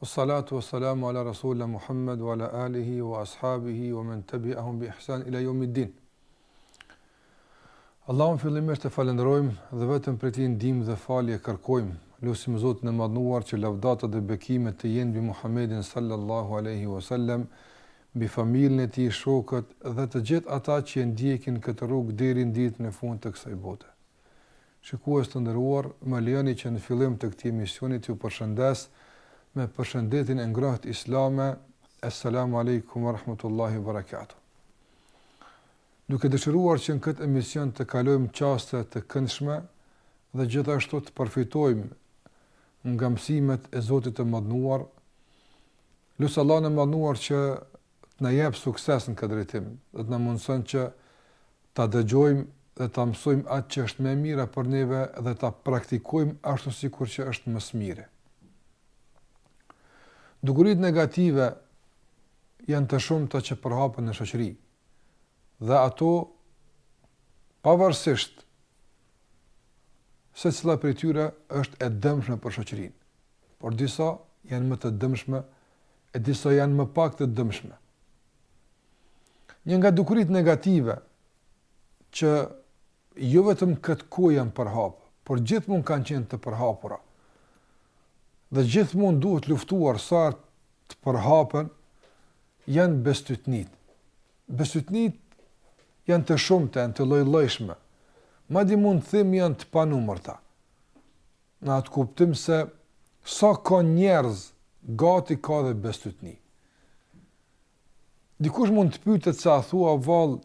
Wa salatu wa salamu ala rasulina Muhammed wa ala alihi wa ashabihi wa men tabi'ahum bi ihsan ila jomi ddin. Allahun fillimisht e falenderojmë dhe vetëm prej tij ndihmë dhe falje kërkojmë. Lusim Zotin e Madhnuar që lavdatat dhe bekimet të jenë mbi Muhammedin sallallahu alaihi wasallam, mbi familjen e tij, shokët dhe të gjithë ata që e ndjekin këtë rrugë deri në ditën e fundit të kësaj bote. Shikues të nderuar, më lejoni që në fillim të këtij emisioni t'ju përshëndes me përshëndetjen e ngrohtë islame, Esselamu Alejkum wa Rahmetullahi wa Barakatuh. Duke dëshiruar që në këtë emision të kalojmë çaste të këndshme dhe gjithashtu të përfitojmë nga mësimet e Zotit të Madhnuar, lus Allahun e Madhnuar që të na jap sukses në këtë drejtim dhe të na mundësojë që ta dëgjojmë dhe ta mësojmë atë që është më e mira për neve dhe ta praktikojmë ashtu sikur që është më së miri. Dukurit negative janë të shumta që përhapen në shoqëri. Dhe ato pavarësisht secila prej tyre është e dëmshme për shoqërinë, por disa janë më të dëmshme e disa janë më pak të dëmshme. Një nga dukurit negative që jo vetëm në këtë kohë janë përhapë, por gjithmonë kanë qenë të përhapura. Dhe gjithmonë duhet luftuar s'artë përhapen janë bestytnit. Bestytnit janë të shumta, janë të llojllojshme. Madje mund të themi janë të panumërta. Në atë kuptim se sa ka njerëz, gati ka dhe bestytni. Dikush mund të pyetë se a thua vallë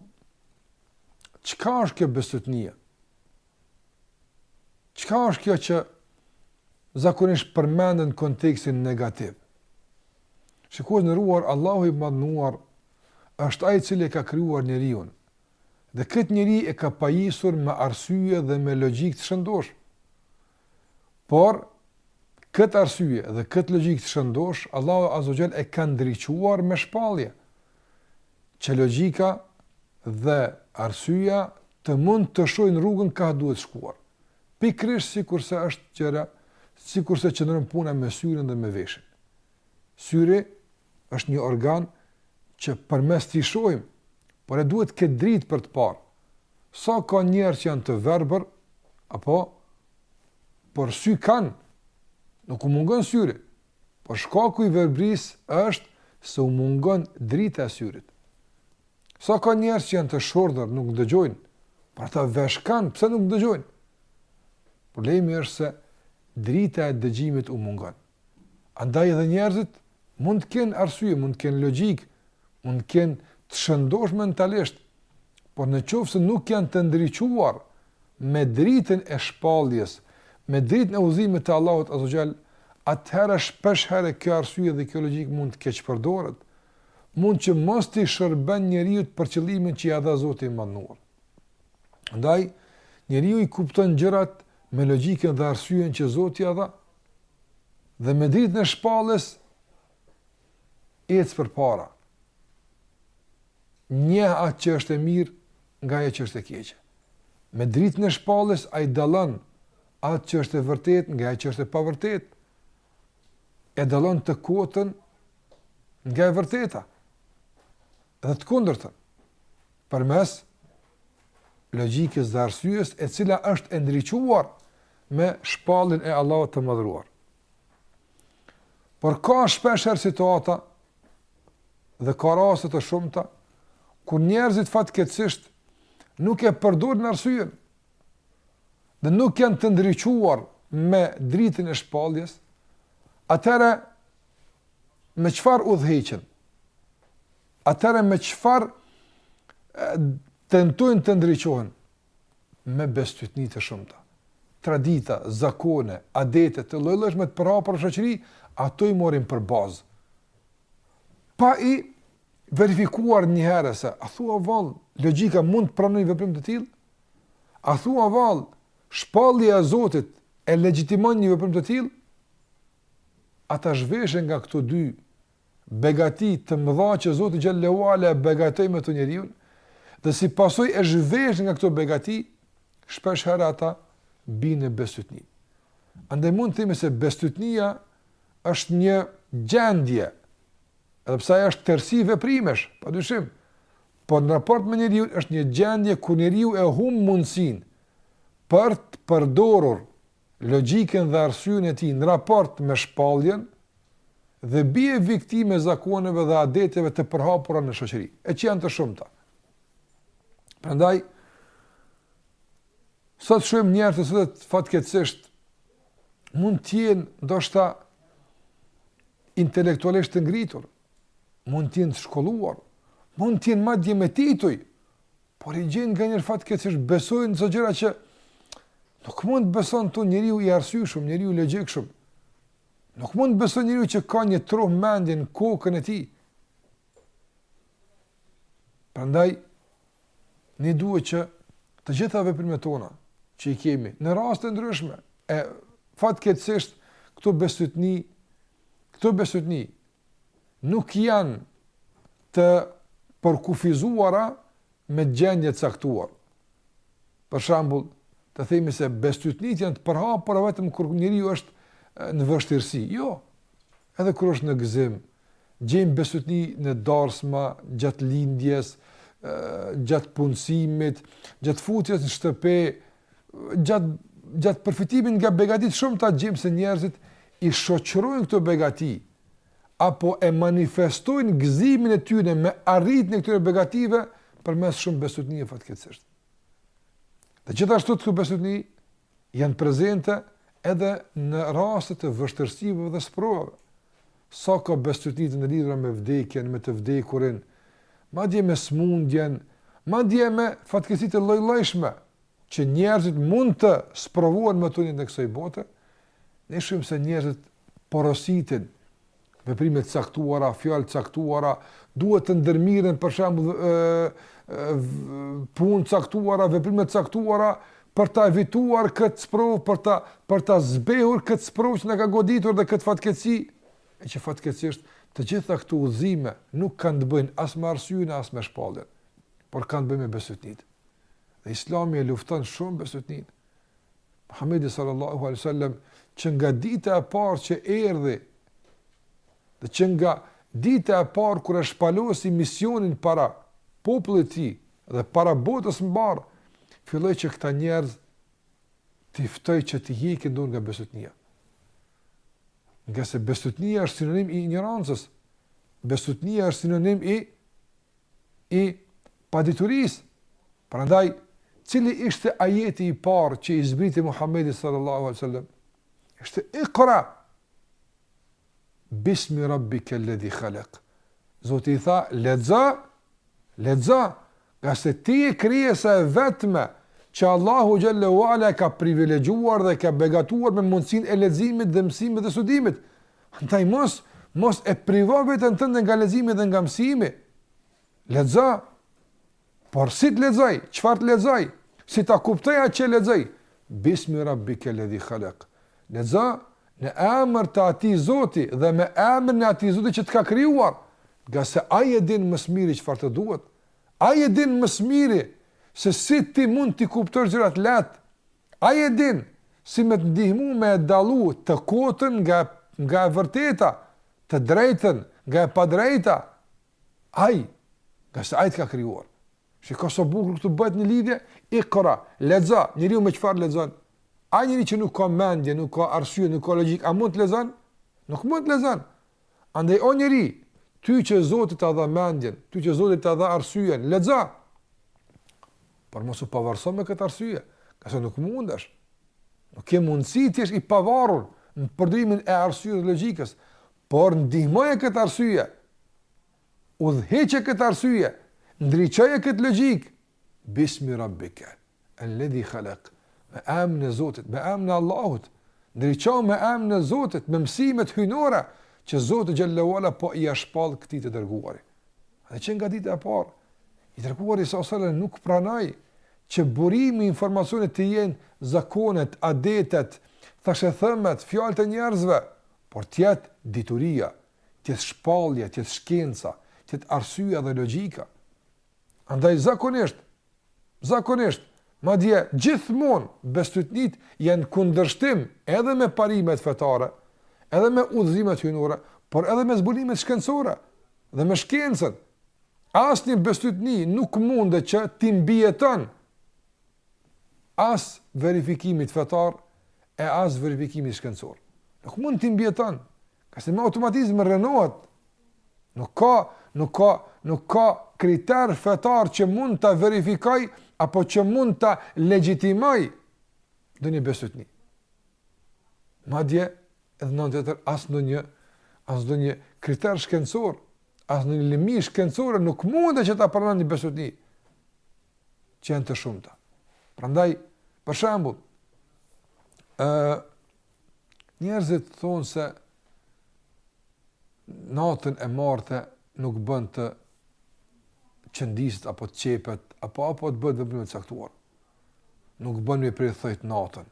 çka është kjo bestytnia? Çka është kjo që zakonisht përmendet në kontekstin negativ? Shikues të nderuar, Allahu i madhnuar është ai i cili e ka krijuar njeriun Dhe këtë njeri e ka pajisur me arsye dhe me logjikë të shëndoshë. Por, këtë arsye dhe këtë logjikë të shëndoshë, Allahu Azze ue Xhel e ka ndriquar me shpalje. Që logjika dhe arsyeja të mund të shojnë rrugën kah duhet shkuar. Pikërisht sikurse është gjëja, sikurse qëndron puna me syrin dhe me veshin. Syri është një organ që përmes tij shohim, por duhet të ketë dritë për të parë. Sa ka njerëz që janë të verbër apo por sy kanë nuk u mungon syri. Por shkaku i verbris është se u mungon drita e syrit. Sa ka njerëz që janë të shurdhër, nuk dëgjojnë, por ata vesh kanë, pse nuk dëgjojnë? Problemi është se drita e dëgjimit u mungon. Andaj edhe njerëzit mund të kenë arsye, mund të kenë logjikë, mund të jenë të shëndoshë mentalisht, por në qoftë se nuk janë të ndriçuar me dritën e shpalljes, me dritën e udhëzimit të Allahut azze ue xhel, atëherë shpesh herë kjo arsye dhe kjo logjikë mund të keqpërdoret, mund që mos t'i shërben njeriut për qëllimin që ia dha Zoti i madhëruar. Andaj, njeriu i kupton gjërat me logjikën dhe arsyen që Zoti ia dha, Dhe me dritën e shpalljes ecë përpara. Njeh atë që është e mirë nga ajo që është e keqe. Me dritën e shpalljes ai dallon atë që është e vërtetë nga ajo që është e pavërtetë. E dallon të kotën nga e vërteta. dhe të kundërtën, përmes logjikës dhe arsyes e cila është e ndriçuar me shpalljen e Allahut të madhëruar. Por ka shpeshherë situata dhe ka raste të shumta kur njerëzit fatkeqësisht nuk e përdorin arsyen dhe nuk janë të ndriçuar me dritën e shpalljes, atëherë me çfarë udhëheqen? Atëherë me çfarë tentojnë të ndriçohen? Me bestytni të shumta. Tradita, zakone, adete të lloj-llojshme të përhapura në shoqëri, ata i marrin për bazë. Pa i verifikuar një herë se a thua vallë, logjika mund të pranojë veprim të tillë? A thua vallë, shpallja e Zotit e legjitimon një veprim të tillë? ata zhveshen nga këto dy begati të mëdha që Zoti xhel-le ue ala e begatoi me to njeriun dhe si pasojë e zhveshjes nga këto begati, shpesh herë ata bien në bestytni. Andaj mund të themi se bestytnia është një gjendje, edhe pse ajo është tërësi veprimesh, padyshim. Por në raport me njeriun është një gjendje ku njeriu e humb mundësinë për të përdorur logjikën dhe arsyen e tij në raport me shpalljen dhe bie viktimë e zakoneve dhe adeteve të përhapura në shoqëri, e që janë të shumta. Prandaj, sot shumë njerëz të cilët fatkeqësisht mund të jenë ndoshta intelektualisht të ngritur, mund të jenë të shkolluar, mund të jenë madje me tituj, Por i gjen nganjëherë fatkeqësisht, besojnë do gjëra që nuk mund t'i besonte njeriu i arsyeshëm, njeriu i logjikshëm. Nuk mund të beson njeriu që ka një tru, mendjen, kokën e tij. Prandaj, ne duhet që të gjitha veprimet tona që i kemi, në raste të ndryshme, e fatkeqësisht, këto besytni, këto besytni, nuk janë të përkufizuara me gjendje të caktuar. Për shembull, të themi se besytnitë janë të përhapura vetëm kur njeriu është në vështirësi. Jo. Edhe kur është në gëzim, gjejmë besytni në darsma, gjatë lindjes, gjatë punësimit, gjatë futjes në shtëpi, Gjatë gjatë përfitimit nga begatitë e shumta gjejmë se njerëzit i shoqërojnë këto begati apo e manifestojnë gëzimin e tyre me arritjen e këtyre begative përmes shumë besytnive fatkeqësisht. Dhe gjithashtu këto besytni janë prezente edhe në raste të vështirësive dhe sprovave. Sa ka bestytni të ndërlidhura me vdekjen, me të vdekurin, madje me smundjen, madje me fatkeqësi të llojllojshme, që njerëzit mund të sprovohen me to në jetë të kësaj bote, ne shohim se njerëzit porositin veprime të caktuara, fjalë të caktuara, duhet të ndërmirren për shembull punë të caktuara, veprime të caktuara, për ta evituar këtë sprovë, për ta për ta zbehur këtë sprovë që na ka goditur dhe këtë fatkeqësi, e që fatkeqësisht të gjitha këto udhëzime nuk kanë të bëjnë as me arsyen as me shpalljen, por kanë të bëjnë me besytnitë. Dhe Islami e lufton shumë besytninë. Muhamedi sallallahu alaihi wasallam që nga dita e parë që erdhi Dhe që nga dita e parë kur e shpalosi misionin para popullit të tij dhe para botës së mbarë, filloi që këta njerëz t'i ftojë që të heqin dorë nga besytnia. Ngase besytnia është sinonim i injorancës, besytnia është sinonim i, i paditurisë. Prandaj, cili ishte ajeti i parë që i zbriti Muhammedit sallallahu alai sallam? Ishte ikra. Bismi Rabbikelledhi khalek. Zoti i tha, lexo, lexo, ngase ti je krijesa e vetme që Allahu xhelle ue ala e ka privilegjuar dhe e ka begatuar me mundësinë e leximit dhe mësimit dhe studimit. Andaj mos mos e privo veten tënde nga leximi dhe nga mësimi. Lexo. Por si të lexoj? Çfarë të lexoj? Si ta kuptoj atë që lexoj? Bismi rabbike alladhi khalaq. Lexo në emër të atij Zoti dhe me emrin e atij Zoti që të ka krijuar, ngase ai e din më së miri çfarë të duhet. Ai e din më së miri se si ti mund t'i kuptosh gjërat lehtë. Ai e din si me të ndihmu me e dallu të kotën nga, nga e vërteta, të drejtën nga e padrejta, Ai, ngase ai të ka krijuar. Shiko sa bukur këtu bëhet një lidhje, ikra, lexo, njeriu me çfarë lexon? A njeriu që nuk ka mendje, nuk ka arsye, nuk ka logjikë, a mund të lexon? Nuk mund të lexon. Andaj o njeri, ty që Zoti ta dha mendjen, ty që Zoti ta dha arsyen, lexo. Por mos u pavarso me këtë arsye, ngase nuk mundesh. Nuk ke mundësi të jesh i pavarur në përdorimin e arsyes dhe logjikës. Por ndihmoje këtë arsye, udhëhiqe këtë arsye, ndriçoje këtë logjikë, bismi rabbike, el ledhi khalek, me emrin e Zotit, me emrin e Allahut, ndriço me emrin e Zotit, me mësimet hyjnore, që Zoti xhele ve ala po ia shpall këtij të dërguari. Dhe që nga dita e parë, i dërguari salallahu alejhi ve selem nuk pranoi që burimi i informacionit të jenë zakonet, adetet, thashethëmet, fjalët e njerëzve, por të jetë dituria, të jetë shpallja, të jetë shkenca, të jetë arsyeja dhe logjika. Andaj zakonisht, zakonisht, madje gjithmonë bestytnitë janë në kundërshtim edhe me parimet fetare, edhe me udhëzimet hyjnore, por edhe me zbulimet shkencore dhe me shkencën. Asnjë bestytni nuk mundet që t'i mbijeton as verifikimit fetar e as verifikimit shkencor. Nuk mund t'i mbijeton, ngase me automatizëm rrenohet. Nuk ka, nuk ka, nuk ka kriter fetar që mund ta verifikojë apo që mund ta legjitimojë ndonjë bestytni. Madje, Edhe në anën tjetër, as ndonjë, as ndonjë kriter shkencor, as ndonjë lëmi shkencore nuk mund që ta pranon një bestytni që janë të shumta. Prandaj, për shembull, ë njerëzit thonë se natën e martë nuk bën të qëndiset apo të qepet, apo apo të bëhet veprime të caktuara. Nuk bën me i pre thonjtë natën.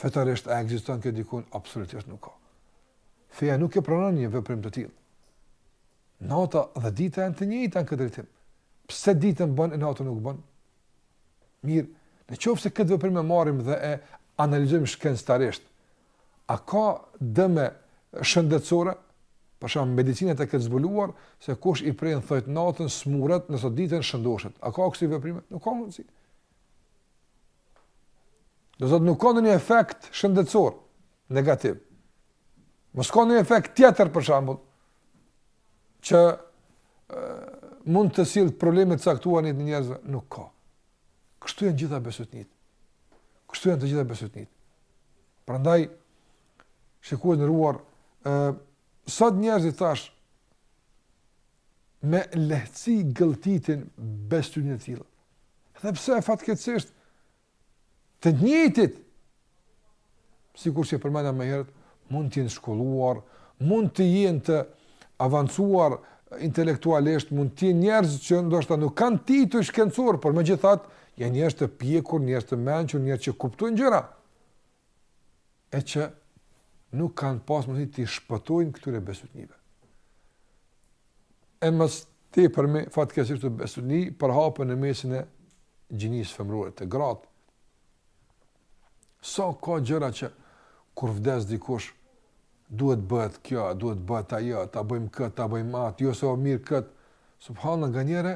Fetarisht a ekziston kjo diku? Absolutisht nuk ka. Feja nuk e pranon një veprim të tillë. Nata dhe dita janë të njëjta në këtë drejtim. Pse ditën bën e natën nuk bën? Mirë, në qoftë se këtë veprim e marrim dhe e analizojmë shkencërisht, a ka dëme shëndetësore? Për shembull, medicina ta ketë zbuluar se kush i pren thonjt natën smuret, nëse ditën shëndoshet. A ka kësi veprime? Nuk ka mundësi. Do thotë nuk ka ndonjë efekt shëndetësor negativ. Mos ka ndonjë efekt tjetër për shembull që e, mund të sjell probleme të caktuara te njerëzve, nuk ka. Kështu janë gjitha besëtytnit. Kështu janë të gjitha besëtytnit. Prandaj shiko i nderuar, ë sot njerëzit tash me lehtësi gëlltitin bestytni të tilla. Edhe pse e fatkeqësisht të njëjtit sikur që përmenda më herët, mund të jenë shkolluar, mund të jenë të avancuar intelektualisht, mund të jenë njerëz që ndoshta nuk kanë tituj shkencor, por megjithatë janë njerëz të pjekur, njerëz të mençur, njerëz që kuptojnë gjëra. e që nuk kanë pas mundësi t'i shpëtojnë këtyre bestytnive. E më së tepërmi, fatkeqësisht këto bestytni përhapen në mesin e gjinisë femërore, te gratë. Sa ka gjëra që kur vdes dikush, Duhet bëhet kjo, duhet bëhet ajo, ta bëjmë këtë, ta bëjmë atë, jo s'është mirë këtë. Subhanallah nganjëherë,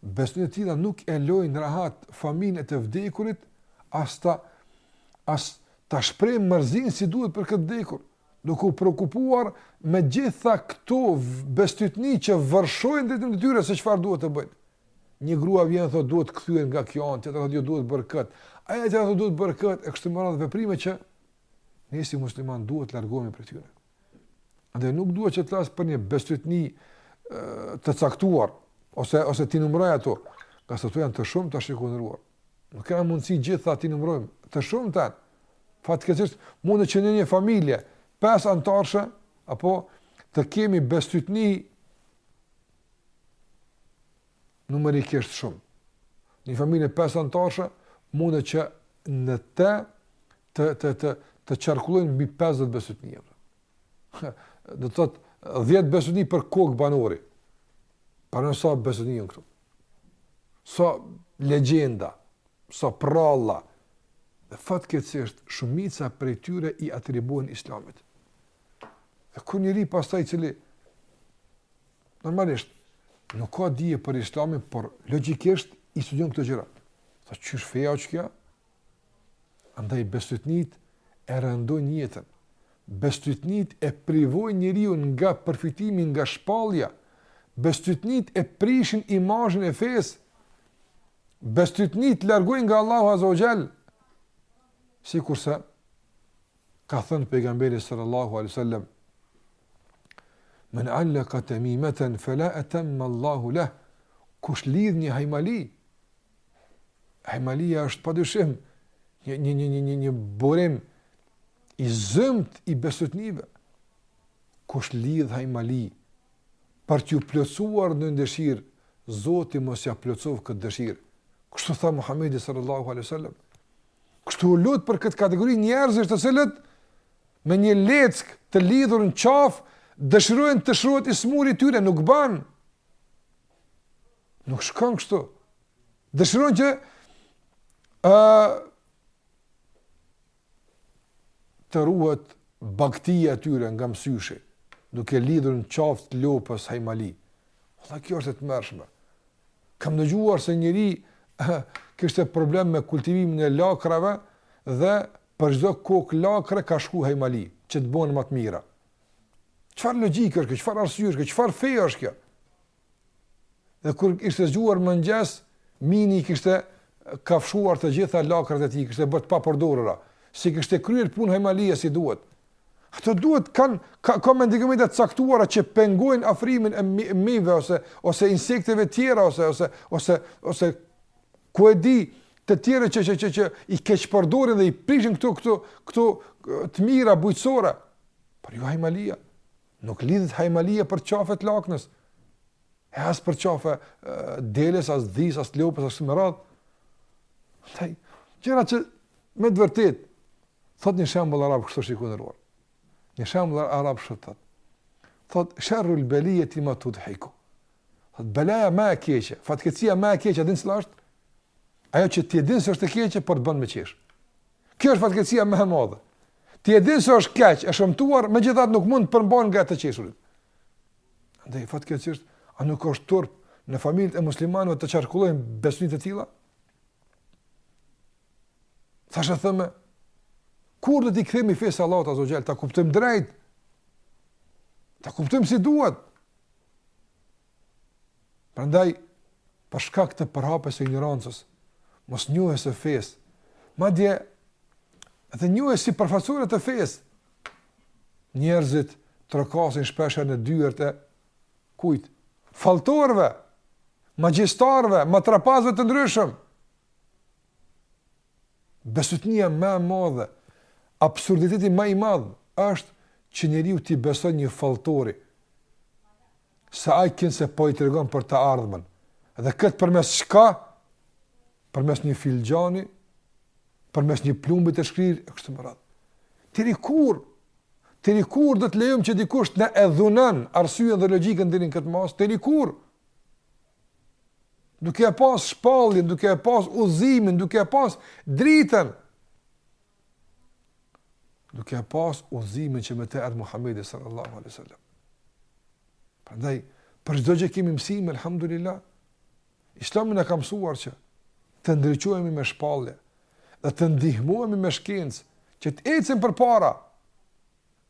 bestytni të tilla nuk e lënë rahat familjen e të vdekurit, as ta, as ta shprehin mërzinë si duhet për këtë të vdekur, duke u preokupuar me gjitha këto bestytni që vërshojnë drejt tyre se çfarë duhet të bëjnë. Një grua vjen dhe thotë duhet kthehen nga kjo anë, tjetra thotë jo duhet bërë këtë, ajo tjetra thotë duhet bërë këtë, e kështu me radhë veprime që Ne si muslimanë duhet të largohemi prej tyre. Andaj nuk duhet që të flas për një besytni të caktuar ose ose t'i numëroj ato, ngase janë të shumta, shikues i nderuar. Nuk ka mundësi gjitha t'i numërojmë, të shumta. Fatkeqësisht mundet që në një familje pesë anëtarëshe apo të kemi besytni numerikisht shumë. Një familje pesë anëtarëshe mundet që në të të të të të qarkullojnë mbi 50 besytni. Do të thotë 10 besytni për kokë banori. Pra sa besytni janë këtu. Sa legjenda, sa pralla. Dhe fatkeqësisht shumica prej tyre i atribuohen Islamit. Dhe kur njeriu pastaj i cili normalisht nuk ka dije për Islamin, por logjikisht i studion këto gjëra. Thotë qysh feja qenka kjo? Andaj bestytnitë e rëndojnë jetën. Bestytnitë e privojnë njeriun nga përfitimi nga shpallja. Bestytnitë e prishin imazhin e fesë. Bestytnitë largojnë nga Allahu Azza wa Jall. Sikurse ka thënë pejgamberi sallallahu alaihi wasallam Men allaka tamimatan fala atamma Allahu leh. Kush lidh një hajmali, Hajmalia është pa dyshim një, një, një, një, një, një burim i zymtë i bestytnive. Kush lidh hajmali për t'iu plotësuar ndonjë dëshirë, Zoti mos ia plotësoftë këtë dëshirë. Kështu tha Muhammedi sallallahu alaihi wasallam. Kështu u lut për këtë kategori njerëzish të cilët me një leckë të lidhur në qafë dëshirojnë të shërohet i smuri i tyre, nuk ban. Nuk shkon kështu. Dëshirojnë që ë të ruhet baktia e tyre nga msyshi, duke lidhur në qafë të lopës hajmali. Vallahi kjo është e tmerrshme. Kam dëgjuar se njëri kishte problem me kultivimin e lakrave dhe për çdo kokë lakre ka shkru hajmali, që të bohen ma të mira. Çfarë logjike është kjo? Çfarë arsyeje është kjo? Çfarë feje është kjo? Dhe kur ishte zgjuar mëngjes, mini i kishte kafshuar të gjitha lakrat e tij, kishte bërë të papërdorura, si kishte kryer punë hajmalia si duhet. Ato duhet kanë ka, ka mendikime të caktuara që pengojnë afrimin e mivë ose ose insekteve të tjera ose ose ose ose ku e di të tjera që që që, që i keqpërdorin dhe i prishin këtu këtu këtu të mira bujqësore. Por jo jo hajmalia, nuk lidhet hajmalia për qafe të laknës, e as për qafe të deles, as dhisë, as lopës, as me radhë. Andaj, gjëra që me të vërtetë, thotë një shembull arab kështu është i këndërruar. Një shembull arab kështu thotë. Thotë, sherrul belijeti ma judhiku. Thotë, belaja ma e keqe, fatkeqësia ma e keqe, a e din cila është, ajo që ti e din se është e keqe, por të bën me qeshë. Kjo është fatkeqësia më e madhe. Ti e din se është keq, e shëmtuar, megjithatë nuk mund të përmbahesh nga të qeshurit. Andaj fatkeqësisht, a nuk është turp në familjet e muslimanëve të qarkullojnë bestytnitë e tilla? Thashetheme, kur do t'i kthehemi fesë së Allahut Azza wa Jall, ta kuptojmë drejt, ta kuptojmë si duhet, Prandaj për shkak të përhapjes së injorancës, mosnjohjes së fesë, madje edhe njohjes sipërfaqësore të fesë, njerëzit trokasin shpesh në dyert e kujt? Falltorëve, magjistarëve, matrapazëve të ndryshëm. Besëtytnia më e madhe, absurditeti më i madh është që njeriu t'i beson një falltori, se ai kinse po i tregon për të ardhmen. Dhe këtë përmes çka? Përmes një filxhani, përmes një plumbi të shkrirë, kështu me radhë. Deri kur, deri kur do të lejojmë që dikush të na e dhunon arsyen dhe logjikën deri në këtë masë, deri kur. Duke e pas shpalljen, duke e pas udhëzimin, duke e pas dritën, Duke e pas udhëzimin që me të erdhë Muhammedi sallallahu alaihi sallam. Prandaj, për çdo gjë kemi mësim, alhamdulillah. Islami na ka mësuar që të ndriçohemi me shpallje dhe të ndihmohemi me shkencë që të ecim përpara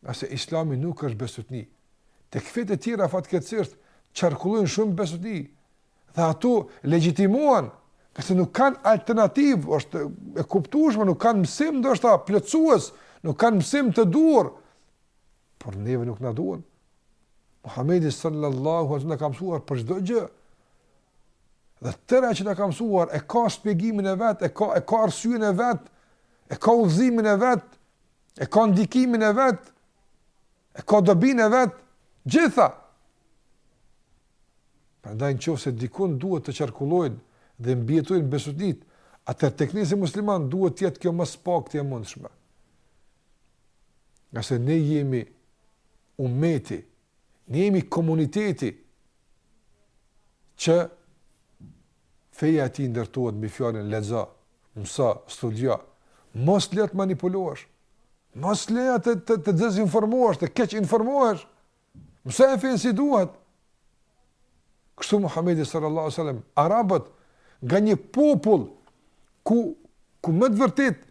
Ngase Islami nuk është besëtytni. Tek fetë e tjera fatkeqësisht qarkullojnë shumë besëtytni dhe ato legjitimohen, se nuk kanë alternativë, është e kuptueshme, nuk kanë mësim ndoshta plotësues, nuk kanë mësim të duhur. Por neve nuk na duhen. Muhamedi sallallahu alaihi wasallam na ka mësuar për çdo gjë. Dhe të tëra që na ka mësuar e ka shpjegimin e vet, e ka e ka arsyen e vet, e ka udhëzimin e vet. E ka ndikimin e vet, e ka dobinë e vet, gjitha. Prandaj nëse dikund duhet të qarkullojnë dhe mbijetojnë besëtytnitë, atëherë tek ne si muslimanë duhet të jetë kjo më së pakti e mundshme. Ngase ne jemi umeti Ne jemi komuniteti që feja e tij ndërtohet mbi fjalën lexo, mëso, studio. Mos le të manipulohesh. Mos le të të të dezinformohesh, të keqinformohesh. Mësoje fenë si duhet. Kështu Muhamedi sallallahu alaihi wasallam, arabët nga një popull ku ku me të vërtetë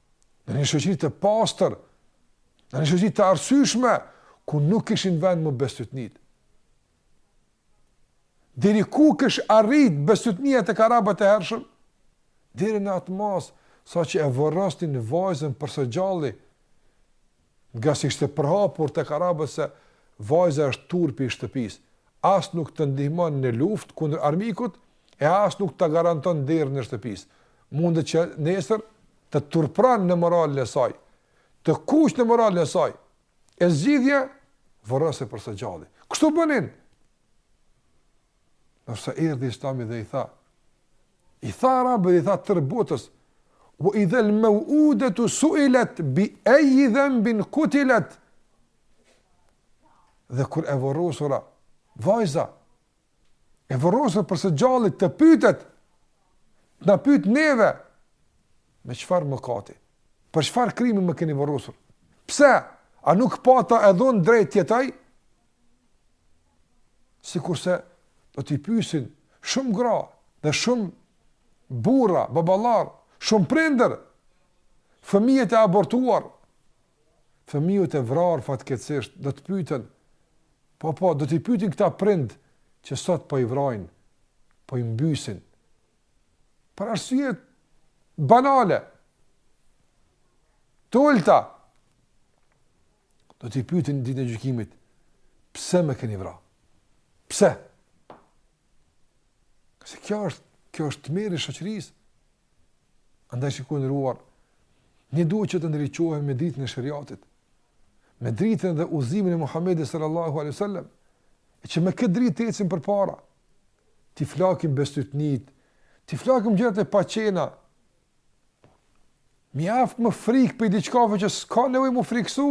në një shoqëri të pastër, në një shoqëri të arsyeshme ku nuk kishin vend më besëtytnitë. Deri ku kish arrit besëtytnia tek arabët e hershëm? Deri në atë masë saqë e vorrosnin vajzën për së gjalli Ngase ishte përhapur tek arabët se vajza është turpi i shtëpisë, as nuk të ndihmon në luftë kundër armikut e as nuk ta garanton nderin e shtëpisë. Mundet që nesër të turpron në moralin e saj, të skuq në moralin e saj. E zgjidhja vorrose për së gjalli. Kështu bënin. Ndërsa erdhi islami dhe i tha, i tha arabëve dhe i tha tërë botës, ue idhel meu'udetu suilet, bi ejji dhenbin kutilet, dhe kur e vorrosura, vajza, e vorrosur për së gjalli të pytet, të na pyt neve, me çfarë mëkati, për çfarë krimi më keni vorrosur, pse, a nuk pata edhe unë drejt të jetoj, Sikurse do t'i pyesin shumë gra dhe shumë burra, baballar, shumë prindër, fëmijët e abortuar, fëmijët e vrarë fatkeqësisht do të pyeten, po po, do t'i pyetin këta prind që sot po i vrajnë, po i mbysin. Për arsye banale. Të ulta. Do t'i pyetin në ditën e gjykimit, pse më keni vrarë? Pse? Se kjo është, kjo është tmerr i shoqërisë. Andaj shikues të nderuar, ne duhet që të ndriçohemi me dritën e sheriatit, me dritën dhe udhëzimin e Muhammedit sallallahu alejhi ve selem, e që me këtë dritë të ecim përpara, t'i flakim bestytnit, t'i flakim gjërat e paqena, Mjaft me frikë për diçkafe që s'ka nevojë m'u frikësu.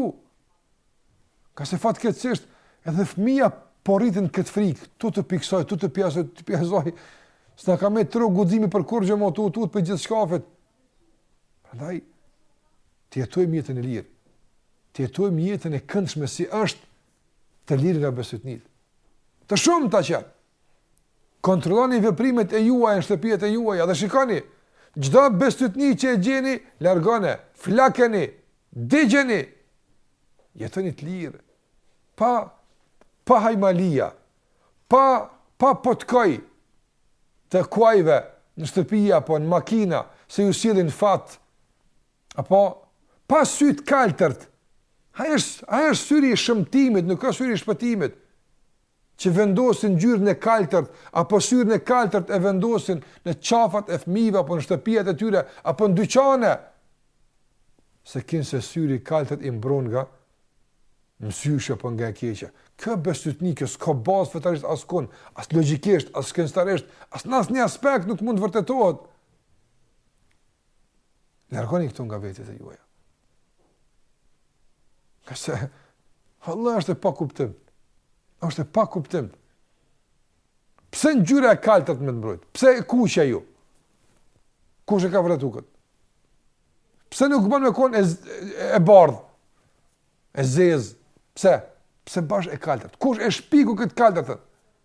Ngase fatkeqësisht, edhe fëmija po rritet n'këtë frikë, tutu pi ksaj, tutu pi asaj, tutu pi asaj, s'na ka met hiç guximi për kurgjë, m'u tut për gjithçkafe. Prandaj, të jetojmë jetën e lirë, të jetojmë jetën e këndshme si është të lirë nga besytnitë. Të shumë të qenë, Kontrolloni veprimet e juaja në shtëpitë e juaja dhe shikoni, çdo bestytni që e gjeni, largone, flakeni, digjeni, jetoni të lirë, pa, pa hajmalia, pa, pa potkoj të kuajve në shtëpia, apo në makina, se ju sjellin fat, apo pa sy të kaltërt, ai është syri i shëmtimit, nuk është syri i shpëtimit, që vendosin ngjyrën e kaltërt apo syrin e kaltërt e vendosin në qafat e fëmijëve apo në shtëpiat e tyre apo në dyqane se kinse syri i kaltërt i mbron nga mësyshi apo nga e keqja. Kjo besytni, kjo s'ka bazë fetarisht askun, as logjikisht, as shkencëtarisht, as në asnjë aspekt nuk mund të vërtetohet. Largoni këto nga vetet e juaja. Ngase, vallah është e pa kuptim. është e pa kuptim. Pse ngjyra e kaltërt me të mbrojt? Pse e kuqja jo? Kush e ka vërtetu këtë? Pse nuk ban me konë e, e bardhë? E zezë? Pse? Pse bash e kaltërt? Kush e shpiki këtë të kaltërtën?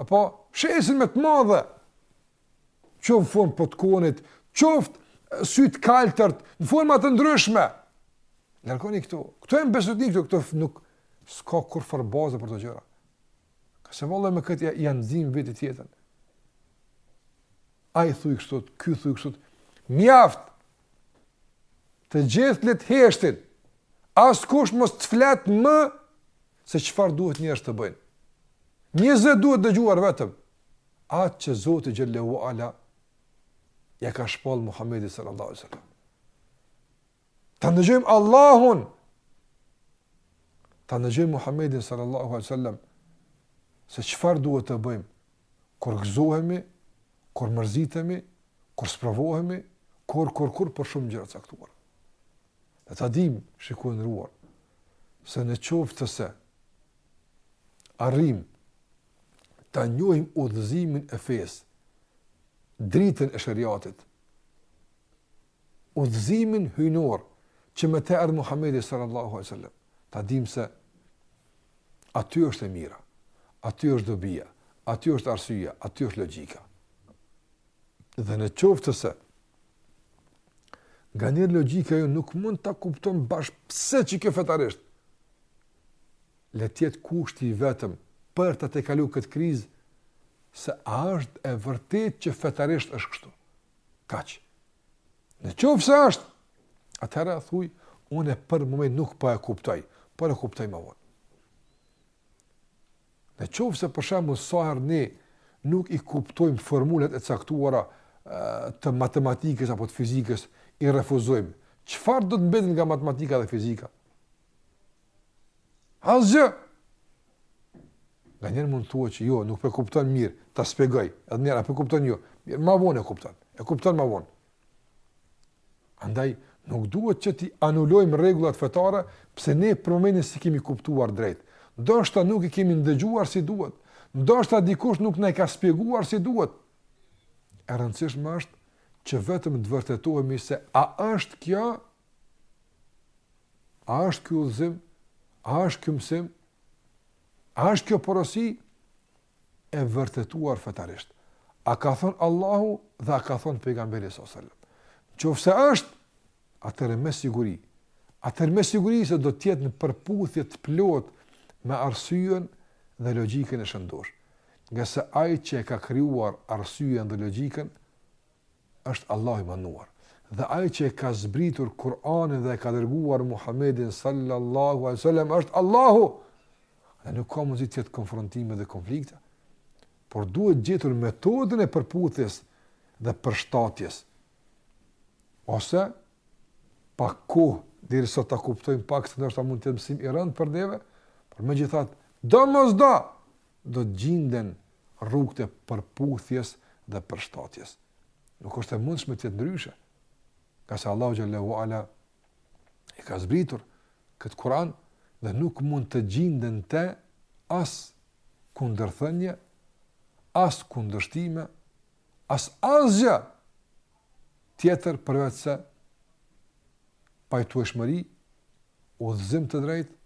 Apo, shesin me të madhe, qoftë në formë patkonit, qoftë sytë e kaltërt, në forma të ndryshme. Largoni këto. Këto janë bestytni këto, këto nuk s'ka kurrfarë baze për këto gjëra. Ngase vallah me këtë ia nxijmë vetit jetën. Ai thu kështu, ky thu kështu. Mjaft, të gjithë le të heshtin, askush mos të flet më se çfarë duhet njerëzit të bëjnë. Një zë duhet dëgjuar vetëm, atë që Zoti xhelle ue ala ia ka shpall Muhamedit sallallahu alaihi wasallam. Ta ndëgjojmë Allahun. Ta ndëgjojmë Muhamedin sallallahu alaihi wasallam se çfarë duhet të bëjmë kur gëzohemi, kur mërzitemi, kur sprovohemi, kur kur kur për shumë gjëra të caktuara. Ne ta dimë, shikues të nderuar, se në qoftë se arrijmë ta njohim udhëzimin e fesë, dritën e shariatit, udhëzimin hyjnor që me të erdh Muhammedi sallallahu alaihi sallam, ta dimë se aty është e mira, aty është dobija, aty është arsyja, aty është logjika. Dhe në qoftë se nganjëherë logjika juaj nuk mund ta kupton bash pse që kjo fetarisht, le të jetë kushti i vetëm për ta tejkalu këtë krizë, se a është e vërtetë që fetarisht është kështu. Kaq. Në qoftë se është, atëherë thuj, unë për moment nuk po e kuptoj, por e kuptoj më vonë. Në qoftë se për shembull sa herë ne nuk i kuptojmë formulat e caktuara të matematikës apo të fizikës, i refuzojmë. Çfarë do të mbetet nga matematika dhe fizika? Asgjë! Nganjëherë mund të thua që jo, nuk po e kupton mirë, ta spjegoj edhe njëherë, a po e kupton, jo, mirë, ma vonë e kupton, e kupton ma vonë, Andaj, nuk duhet që t'i anulojmë rregullat fetare, pse ne për momentin s'i kemi kuptuar drejt. Ndoshta nuk i kemi ndëgjuar si duhet. Ndoshta dikush nuk na i ka spjeguar si duhet. E rëndësishme është që vetëm të vërtetohemi se a është kjo, a është ky udhëzim, a është ky mësim, a është kjo porosi, e vërtetuar fetarisht. A ka thënë Allahu dhe a ka thënë pejgamberi sallallahu alajhi wasallam. Në qoftë se është, atëherë me siguri, atëherë me siguri se do të jetë në përputhje të plotë me arsyen dhe logjikën e shëndoshë. Nga se ai që e ka krijuar arsyen dhe logjikën është Allahu i Madhëruar, dhe Ai që e ka zbritur Kur'anin dhe e ka dërguar Muhammedin sallallahu alaihi wasallam është Allahu. Dhe nuk ka mundësi të jetë konfrontime dhe konflikte. Por duhet gjetur metodën e përputhjes dhe përshtatjes. Ose pak kohë derisa ta kuptojmë, pasi ndoshta mund të jetë mësim i rëndë për neve, por megjithatë, domosdo do të gjinden rrugët e përputhjes dhe përshtatjes. Nuk është e mundshme të jetë ndryshe. Nga se Allahu xhelle ue ala e ka zbritur këtë Kur'an dhe nuk mund të gjinden te as kundërthënie, as kundërshtime, as asgjë tjetër përveçse pajtueshmëri, udhëzime të drejta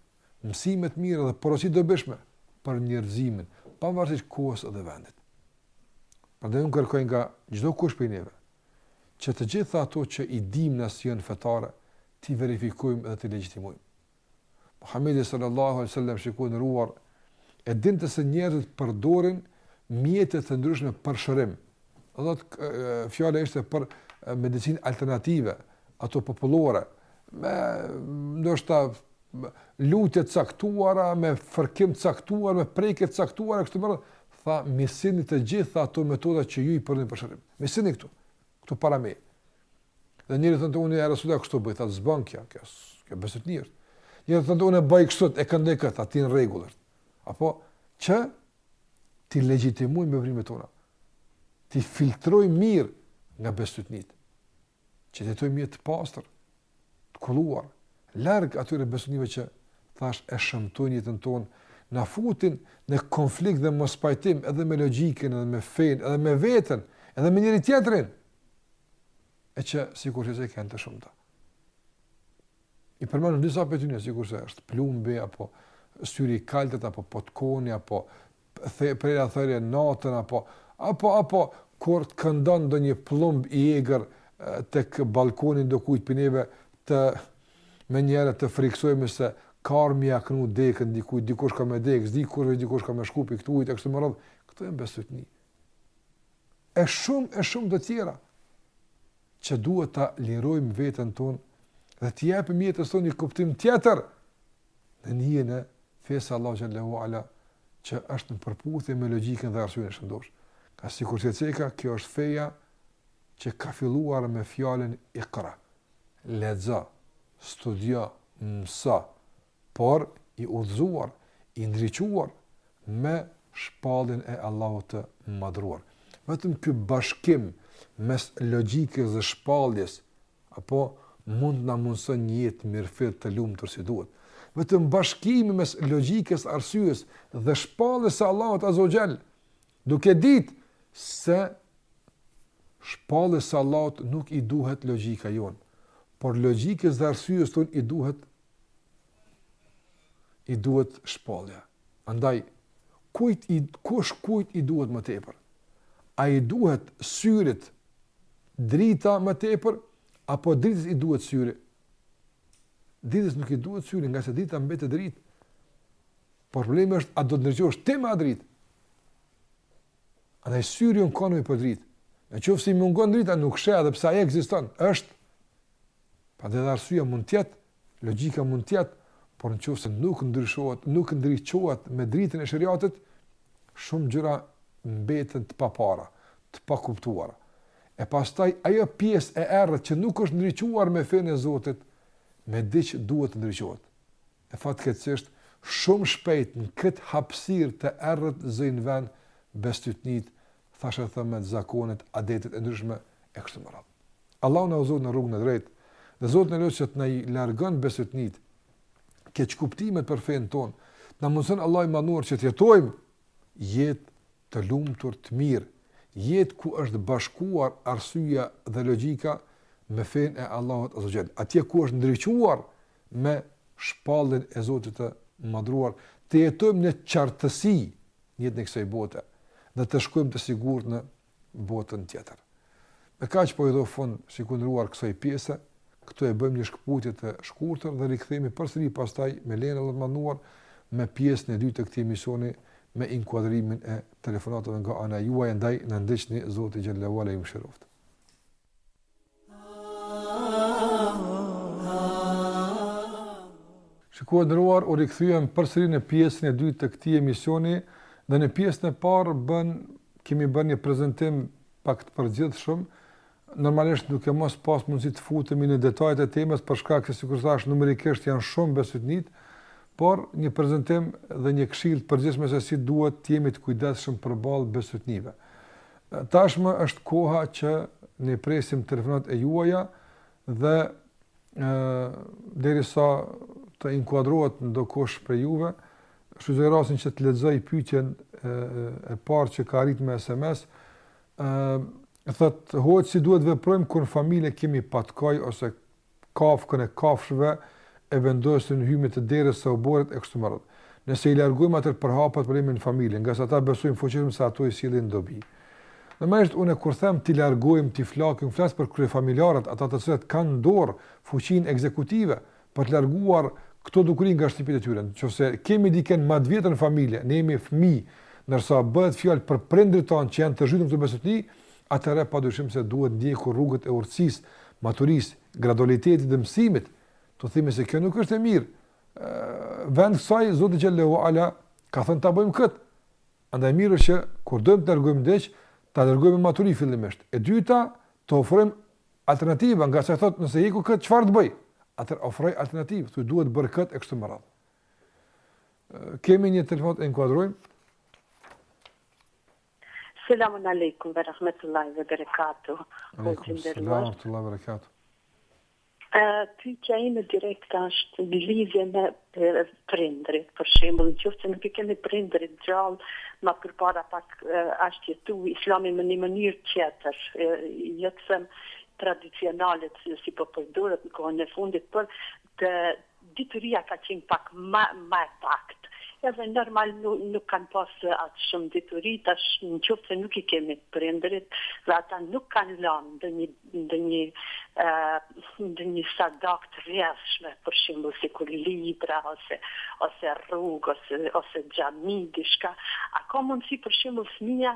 mësime të mira dhe porosi të dobishme për njerëzimin, pavarësisht kohës dhe vendit. Prandaj unë kërkoj nga çdokush prej neve që të gjitha ato që i dimë ne se janë fetare, t'i verifikojmë dhe t'i legjitimojmë. Muhamedi sallallahu alaihi wasallam shiko i nderuar, e dinte se njerëzit përdorin mjete të ndryshme për shërim. Do të thotë fjala ishte për medicinë alternative, ato popullore, me ndoshta lutje të caktuara, me fërkim të caktuar, me prekje të caktuara kështu me radhë, tha m'i sillni të gjitha ato metoda që ju i përdorin për shërim. M'i sillni këtu. Këtu para meje. Dhe njëri thotë unë ja resulallah kështu bëj, thotë s'bën kjo, kjo kjo besëtytni. Njëri thotë unë bëj kështu, e këndoj kët, a ti në rregull është. Apo që t'i legjitimojmë veprimet tona. T'i filtrojmë mirë nga besëtytnitë. që të jetojmë jetë të pastër, të kulluar, larg atyre besëtytnive që thash e shëmtojnë jetën tonë, na futin në konflikt dhe mospajtim edhe me logjikën, edhe me fenë, edhe me veten, edhe me njëri-tjetrin. E që sigurisht se janë të shumta. I përmendën disa pyetje sikurse është plumbi apo syri i kaltër apo patkoni apo prerja thonjve natën apo apo apo kur të këndon ndonjë pëllumb i egër tek ballkoni ndokujt prej neve e menjëherë të frikësohemi se ka ardh me ia knu dekën dikujt dikush ka me dek s'di kush dikush ka me shku pi kësaj dynje e kështu me radhë këto janë besëtytni e shumë e shumë të tjera që duhet ta lirojmë veten tonë dhe të jepim jetës tonë një kuptim tjetër nën hijen e fesë së Allahut xhel-le ue ala që është në përputhje me logjikën dhe arsyen e shëndoshë. A sikurse ceka kjo është feja që ka filluar me fjalën Iqra. Lexo, studio, mëso, por i udhëzuar, i ndriçuar me shpalljen e Allahut të madhëruar. Vetëm ky bashkim mes logjikës dhe shpalljes apo mund të na mundëson një jetë të mirëfilltë, të lumtur si duhet. Vetëm bashkimi mes logjikës, arsyes dhe shpalljes së Allahut azze ue xhel, duke ditë se shpalljes së Allahut nuk i duhet logjika jonë, por logjikës dhe arsyes tonë i duhet i duhet shpallja. Andaj, kujt i, kush kujt i duhet më tepër? A i duhet syrit drita më tepër, apo dritës i duhet syri? Dritës nuk i duhet syri, ngase drita mbetet dritë. Por problemi është, a do të ndriçohesh ti me atë dritë? Andaj, syri ynë ka nevojë për dritë. Në qoftë se i mungon drita, nuk sheh edhe pse ai ekziston, është Prandaj edhe arsyeja mund të jetë, logjika mund të jetë, por në qoftë se nuk ndryshohet, nuk ndriçohet me dritën e sheriatit, shumë gjëra mbeten të papara, të pakuptuara. E pastaj, ajo pjesë e errët që nuk është ndriçuar me fenë e Zotit, me diç duhet të ndriçohet. E fatkeqësisht, shumë shpejt në këtë hapësirë të errët zënë vend bestytnitë, thashethemet, zakonet, adetet e ndryshme, e kështu me radhë. Allahu na udhëzoftë në rrugën e drejtë dhe Zotin e lusim që të na i largon bestytnitë, keqkuptimet për fenë tonë, të na mundëson Allahu i madhëruar që të jetojmë jetë të lumtur të mirë, jetë ku është bashkuar arsyja dhe logjika me fenë e Allahut azze ue xhel. Atje ku është ndriçuar me shpalljen e Zotit të madhëruar, të jetojmë në qartësi jetën e kësaj bote dhe të shkojmë të sigurt në botën tjetër. Me kaq po i japim fund, shikues të nderuar, kësaj pjese, këtu e bëjmë një shkëputje të shkurtër dhe rikthehemi përsëri pastaj me lejen e Allahut të madhëruar me pjesën e dytë të këtij emisioni me inkuadrimin e telefonatave nga ana juaj e ndaj na ndiqni, Zoti xhel-le ue ala ju mëshiroftë. Shikues të nderuar, u rikthyem përsëri në pjesën e dytë të këtij emisioni dhe në pjesën e parë bën kemi bën një prezantim pak të përgjithshëm, normalisht duke mos pas mundësi të futemi në detajet e temës për shkak se sikur thashë numerikisht janë shumë bestytnitë, por një prezantim dhe një këshillë të përgjithshme se si duhet të jemi të kujdesshëm përballë bestytnive. Tashmë është koha që ne presim telefonat e juaja dhe ë derisa të inkuadrohet ndokush prej juve, shfrytëzoj rastin që të lexoj pyetjen e, e parë që ka arritur me SMS. ë thotë hoxhë si duhet veprojmë kur familje kemi patkoj ose kafkën e kafshëve e vendosin në hyjme të derës së oborrit e kështu me radhë. Nëse i largojmë atëherë përhapet problemi në familje, ngase ata besojnë fuqishëm se ato i sjellin dobi. Normalisht unë kur them t'i largojmë, t'i flakim, flas për kryefamiljarët, ata të cilët kanë në dorë fuqinë ekzekutive për të larguar këto dukuri nga shtëpitë e tyre. Nëse kemi dikën më të vjetër në familje, ne jemi fëmijë, ndërsa bëhet fjalë për prindërit tanë që janë të zhytur në këtë besëtni, atëherë padyshim se duhet ndjekur rrugët e urtësisë, maturisë, gradualitetit dhe mësimit. Tu themi se kjo nuk është e mirë. Ëh, vend kësaj Zoti xhel-le ue ala ka thënë ta bëjmë kët. Andaj mirë është që kur dojmë të largojmë diç, ta largojmë me maturi fillimisht. E dyta, të ofrojmë alternativa, ngase thotë, nëse e hiqi kët çfarë të bëj? Atëherë ofroj alternativë, thuaj duhet të bërë kët e kështu me radhë. Kemi një telefon e inkuadrojmë. Selamun alejkum ve rahmetullahi ve berekatuh. Alejkum selam ve rahmetullahi ve berekatuh. Pyetja ime direkte është në lidhje me prindërit, për shembull, në qoftë se nuk i kemi prindërit gjallë, ma përpara pak është jetu Islami në një mënyrë tjetër, jo të them tradicionale, siç po përdoret në kohën e fundit, por të Dituria ka qenë pak ma ma e paktë, edhe normal nuk kanë pasë aq shumë dituri, tash në qoftë se nuk i kemi prindërit dhe ata nuk kanë lanë ndonjë ndonjë ndonjë sadakë të rrjedhshme, për shembull sikur libra ose ose rrugë ose ose xhami diçka, a ka mundësi për shembull fëmija,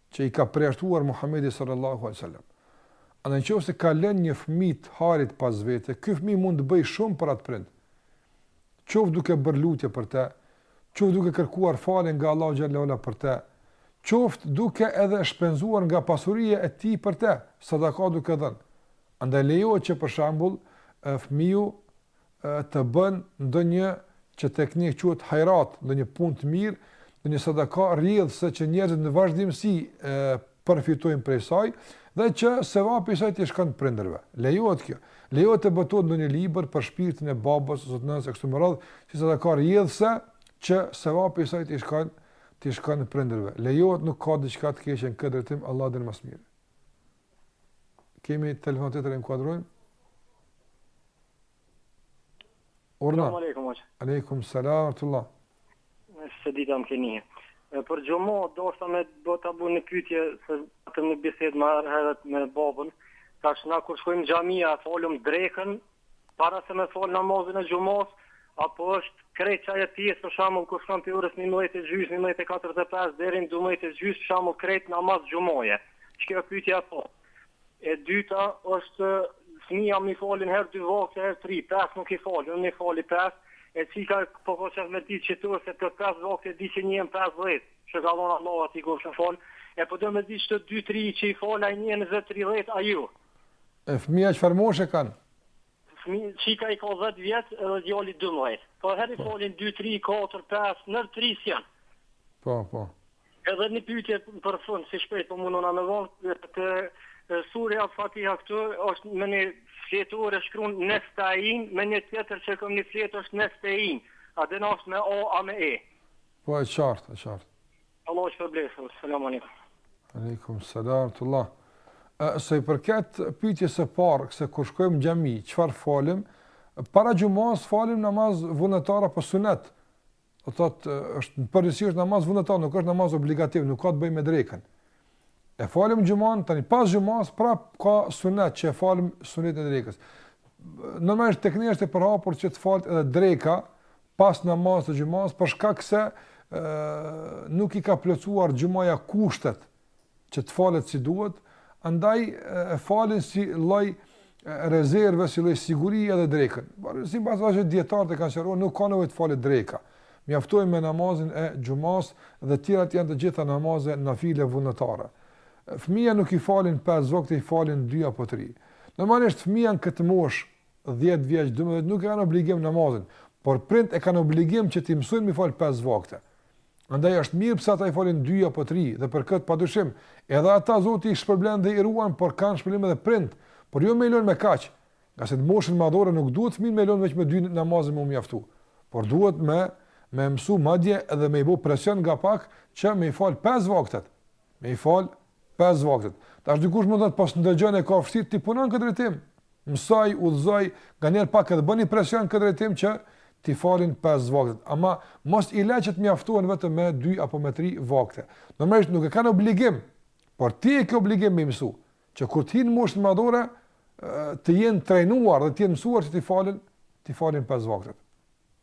që i ka përjashtuar Muhamedi sallallahu alejhi ue selam. Andaj në qoftë se ka lënë një fëmijë të hajrit pas vete, ky fëmijë mund të bëjë shumë për atë prind. Qoftë duke bërë lutje për të, qoftë duke kërkuar falje nga Allahu xhel-le ue ala për të, qoftë duke edhe shpenzuar nga pasuria e tij për të, sadaka duke dhënë. Andaj lejohet që për shembull fëmiu të bën ndonjë që tek ne quhet hajrat, ndonjë punë të mirë, ndonjë sadaka rrjedhëse që njerëzit në vazhdimësi përfitojnë prej saj dhe që sevapi i saj t'i shkon prindërve. Lejohet kjo. Lejohet të botohet ndonjë libër për shpirtin e babës ose të nënës e kështu me radhë, si sadaka rrjedhëse që sevapi i saj t'i shkon t'i shkon prindërve. Lejohet, nuk ka diçka të keqe në këtë drejtim, Allahu din më së miri. Kemi telefonatë të re inkuadrojmë. Urdhno. Salam aleikum, hoxhë. Aleikum salam rahmetullah. Ditën mirë keni. Për xhuma, deshta me ta bo një pytje, se patëm një bisedë ma herët me babën, tash na kur shkojmë xhami, a falim drekën, para se me fal namazin e xhumas, apo është krejt qajo pjesë për shembull kur shkon prej orës njëmbëdhjetë e gjysmë, njëmbëdhjetë e katërdhjetë e pesë deri në dymbëdhjetë e gjysmë për shembull krejt namaz xhumaje. Kjo është pyetja e parë. E dyta është fëmija mi fali një herë dy vakte herë tri, pesë nuk i fali, unë mi fali pesë, e cika po ka qef me ditë qitu se për pesë vakte di që njihen pesëdhjetë, që ka thënë Allahu atij kush e fal, e po do me ditë qato dy tri që i fal a i njihen njëzet tridhjetë a jo. E fëmija çfarë moshe kanë? Fëmijë, qika i ka dhjetë vjet edhe djali dymbëdhjetë. Po herë i falin dy, tri, katër, pesë, nën tri s'janë. Po, po. Edhe një pyetje për fund, si shpejt po mundohna me bo, te surja Fatiha këtu është në një fletore shkruan Nestaim, në një tjetër që kam një fletor është Nestein. A dhe është me A a me E? Po e qartë, e qartë. Allahu ju shpërbleftë. Selam aleikum. Aleikum selam rahmetullah. Sa i përket pyetjes së parë, se kur shkojmë në xhami, çfarë falim? Para xhumës falim namaz vullnetar apo sunet. Domethënë është në përgjithësi është namaz vullnetar, nuk është namaz obligativ, nuk ka të bëjë me drekën. E falim xhumën tani pas xhumës, prap ka sunet që falim sunetin e drekës. Normalisht tek ne është e përhapur që të falet edhe dreka, pas namazit të xhumës për shkak se nuk i ka plotësuar xhumaja kushtet që të falet si duhet, andaj e falin si lloj rezerve, si lloj sigurie edhe drekën. Por sipas asaj që dijetarët e kanë sqaruar nuk ka nevojë të falet dreka. Mjafton me namazin e xhumës dhe të tjerat janë të gjitha namaze nafile vullnetare. Fëmija nuk i falin pesë vakte, i falin dy apo tri. Normalisht fëmija në këtë moshë 10 vjeç, 12 nuk e kanë obligim namazin, por prindt e kanë obligim që t'i mësojnë me i fal pesë vakte. Andaj është mirë pse ata i falin dy apo tri dhe për këtë padyshim edhe ata Zoti i shpërblen dhe i ruan, por kanë shpërblim edhe prindt, por jo me i lënë me kaq. Ngase te mosha madhore nuk duhet fëmijën me lënë veç me dy namazë me u mjaftu, por duhet me, me mësu madje edhe me i bo presion nga pak që me i falë 5 vaktet, Me i fal pesë vaktet. Tash dikush mund të thotë, po s'ndëgjon e ka vështirë ti puno në këtë drejtim. Mësoji, udhëzoji, nganjëherë pak edhe bëni presion në këtë drejtim që t'i falin pesë vaktet. Ama mos i lë që të mjaftohen vetëm me dy apo me tri vakte. Normalisht nuk e kanë obligim, por ti e ke obligim me mësu, që kur të hin n'moshën madhore të jenë trajnuar dhe të jenë mësuar që t'i falin, t'i falin pesë vaktet.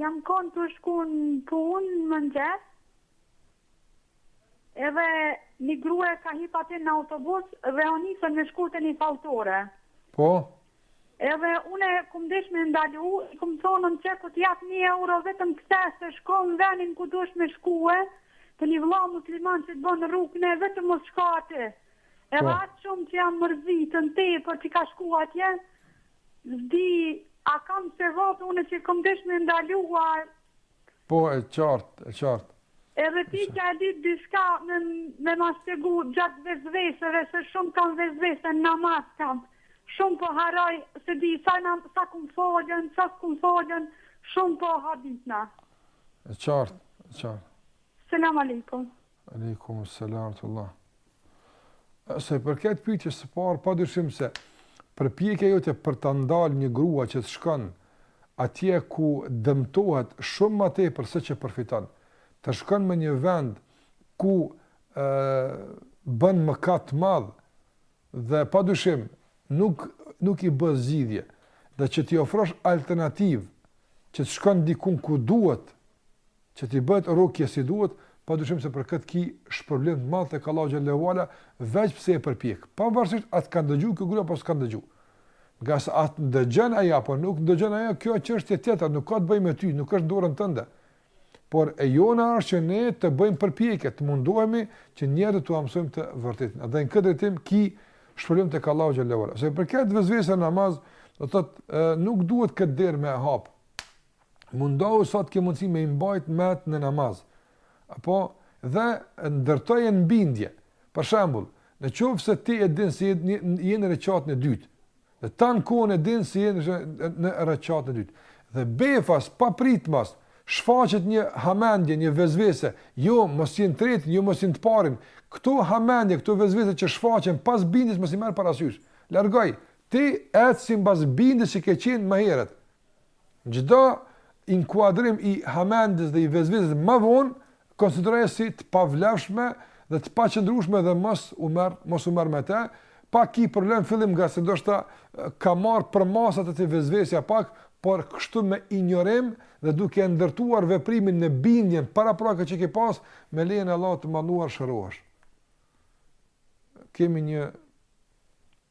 Jam kon tu shku në punë në mëngjes edhe një grue ka hip aty në autobus dhe o nisën me shku te një faltore. Po. Edhe une kum dësht me ndalu, i kum thonë unë qe po të jap një euro vetëm kthe se shko në venin ku dush me shkue, te një vëlla musliman që të bon rukje vetëm mos shko aty. Edhe aq shumë që jam mërzit tepër që ka shku atje. Sdi a kam sevap une që kom desh me ndalu a. Po e qart e qart. Edhe ti qe dit diska me me ma shpjegu gjat vesveseve se shum kam vesvese n'namaz kam shum po harroj s'e di sa na sa kum falën sa skum falën shum po habitna. E qart e qart. Selam alejkum. Alejkum selam rahmetullah. Sa i përket pyetjes së parë, padyshim se përpjekja jote për ta ndalë një grua që të shkon atje ku dëmtohet shumë më tepër se që përfiton, të shkon në një vend ku ëë bën mëkat të madh dhe padyshim nuk nuk i bë zgjidhje dhe që t'i ofrosh alternativë që të shkon diku ku duhet që t'i bëhet rukje si duhet, padyshim se për këtë ki shpërblim të madh tek Allahu xhel-le ve ala, veç pse je përpjek. Pavarësisht a të ka ndëgju kjo grua apo s'ka ndëgju. Ngase a të ndëgjon ajo apo nuk ndëgjon ajo, kjo është çështje tjetër, nuk ka të bëjë me ty, nuk është në dorën tënde. Por e jona është që ne të bëjmë përpjekje, të mundohemi që njerëzit t'ua mësojmë të vërtetën. Dhe në këtë drejtim ki shpërblim tek Allahu xhel-le ve ala. Sa i përket vesveses në namaz, domethënë nuk duhet këtë derë me hap. mundohu sa të ke mundësi me i mbajt mendt në namaz, apo dhe ndërtoje në bindje, për shembull, në qoftë se ti e din se je në reqatin e dytë, dhe tanë kohën e din se je në reqatin e dytë, dhe befas, papritmas, shfaqet një hamendje, një vesvese, jo, mos je në t'tretin, jo, mos je në të parin, këto hamendje, këto vesvese që shfaqen pas bindjes, mos i merr parasysh, largoj, ti ec simbas bindjes që ke qenë më herët, Çdo inkuadrim i hamendjes dhe i vesveses më vonë konsideroje si të pavlefshme dhe të paqëndrueshme dhe mos u merr mos u merr me të, pak ki problem n'fillim ngase ndoshta ka marrë përmasa te ti vesvesja pak, por kështu me injorim dhe duke e ndërtuar veprimin në bindjen paraprake që ke pas, me lejen e Allahut të Madhëruar shërohesh. Kemi një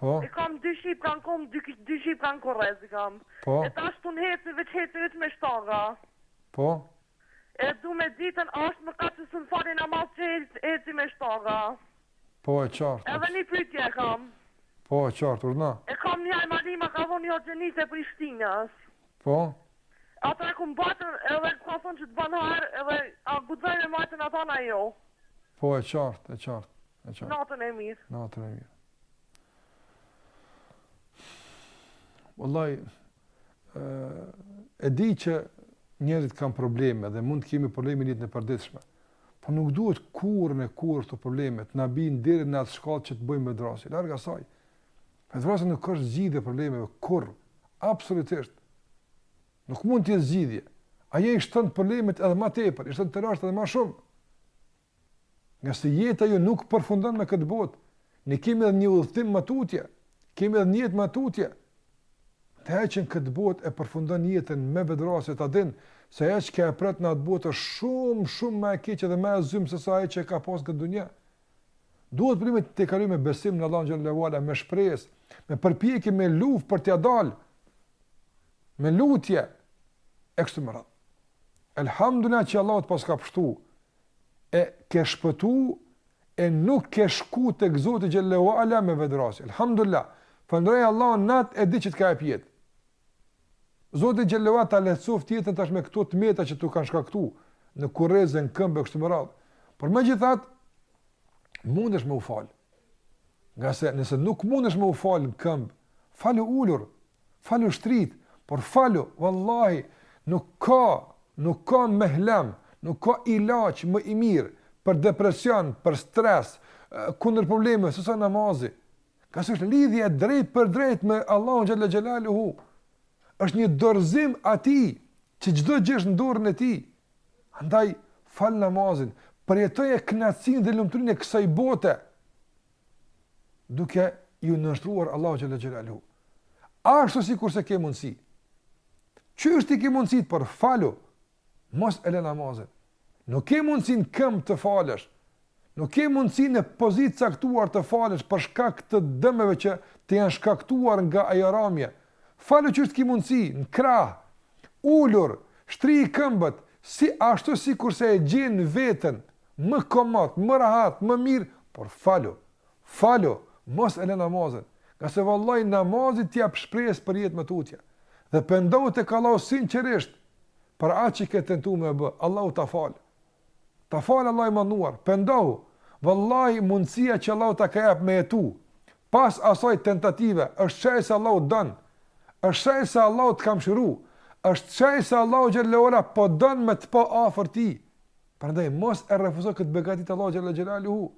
Po. E kam dy shipka n'kom dy dy shipka n'kurriz i kam. Po. E tash tu n'heci veç heci veç me shtaga. Po. E du me ditën a është mëkat se s'un fali namaz që eci me shtaga. Po e qartë. Edhe ni pyetje e kam. Po e qartë urdhna. E kam ni hajmali ma ka dhon ni hoxh i njit i Prishtinës. Po. Ato e kum bajt edhe m'ka thon që të ban hajër edhe a guxoj me majt e natën a jo. Po e qartë e qartë. Natën e mirë. Natën e mirë. Wallahi e di që njerëzit kanë probleme dhe mund të kemi probleme në jetë të përditshme. Po nuk duhet kurrën e kurrës problemet të na binë deri në atë shkallë që të bëjmë vetëvrasje. Larg asaj. Vetëvrasja nuk është zgjidhje e problemeve kurr. Absolutisht. Nuk mund të jetë zgjidhje. Ajo i shton problemet edhe më tepër, i shton telashet edhe më shumë. Ngase jeta jonë nuk përfundon me këtë botë, ne kemi edhe një udhëtim më tutje, kemi edhe një jetë më tutje, atij që në këtë botë e përfundon jetën me vetëvrasje ta dijë, se ajo që e pret në atë botë është shumë, shumë më e keqe dhe më e zymtë se sa ajo që e ka pas në këtë dunja. Duhet problemet t'i kalojmë me besim në Allahun xhel-le ve ala, me shpresë, me përpjekje, me luftë për t'ia dal, me lutje, e kështu me radhë. Elhamdulilah që Allahu të paska pështu, e ke shpëtu e nuk ke shku tek Zoti xhel-le ve ala me vetëvrasje. Elhamdulilah, falënderoje Allahun natë e ditë që të ka lënë jetë. Zoti xhel-le ve ala ta lehtësoftë jetën tash me këto të meta që t'u kanë shkaktu, në kurriz dhe në këmbë, kështu me radhë. Por megjithatë, mundesh me u falë. Ngase nëse nuk mundesh me u falë në këmbë, falu ulur, Falu shtrit, por falu, vallahi, nuk ka, nuk ka mehlem, nuk ka ilaç më të mirë për depresion, për stres, kundër problemeve, se sa namazi. Ngase është lidhje e drejtpërdrejtë me Allahun xhel-le xhelaluhu. është një dorëzim atij, që çdo gjë është në dorën e tij. Andaj, fale namazin, përjetoje kënaqësinë dhe lumturinë e kësaj bote, duke iu nënshtruar Allahut xhel-le xhelaluhu. Ashtu sikurse ke mundsi. Qysh i ke mundsitë por falu, mos e lë namazin. Nuk ke mundsi në këmbë të falësh. Nuk ke mundsi në pozitë caktuar të falësh për shkak të dëmeve që të janë shkaktuar nga ajo ramje. Falu qysh ke mundsi në krah, ulur, shtri këmbët, si ashtu sikurse e gjen veten Më komat, më rahat, më mirë, por falu. Falu, mos e lë namazin, ngase vallahi namazi të jep shpresë për jetë më tutje. Dhe pendohu tek Allahu sinqerisht për atë që ke tentuar me bë, Allahu ta fal. Ta fal Allahu i madhnuar, pendohu. Vallahi mundësia që Allahu ta ka jap me jetu pas asaj tentative është shej se Allahu don. Është shej se Allahu të ka mëshiruar është shej se Allahu xhelle ala po don me të pa afër tij. Prandaj mos e refuzo këtë begati të Allahut xhelle xhelaluhu,